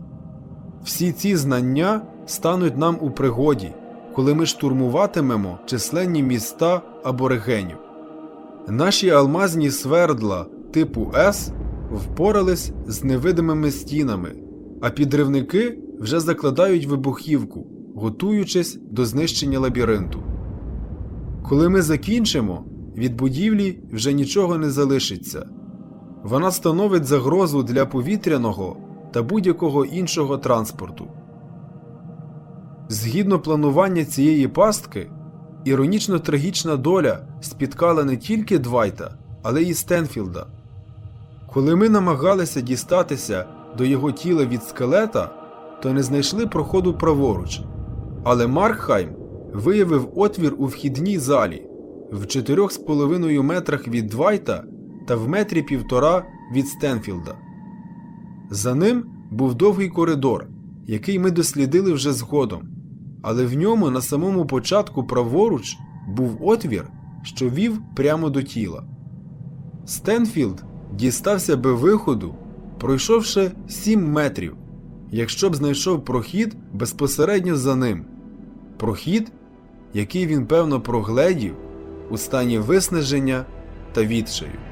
Всі ці знання стануть нам у пригоді, коли ми штурмуватимемо численні міста аборигенів. Наші алмазні свердла типу С впорались з невидимими стінами, а підривники вже закладають вибухівку, готуючись до знищення лабіринту. Коли ми закінчимо, від будівлі вже нічого не залишиться. Вона становить загрозу для повітряного та будь-якого іншого транспорту. Згідно планування цієї пастки, іронічно трагічна доля спіткала не тільки Двайта, але й Стенфілда. Коли ми намагалися дістатися до його тіла від скелета, то не знайшли проходу праворуч, але Маркхайм виявив отвір у вхідній залі в 4,5 метрах від Двайта та в метрі півтора від Стенфілда. За ним був довгий коридор, який ми дослідили вже згодом, але в ньому на самому початку праворуч був отвір, що вів прямо до тіла. Стенфілд дістався би виходу, пройшовши 7 метрів, якщо б знайшов прохід безпосередньо за ним. Прохід, який він певно прогледів у стані виснаження та відчаю.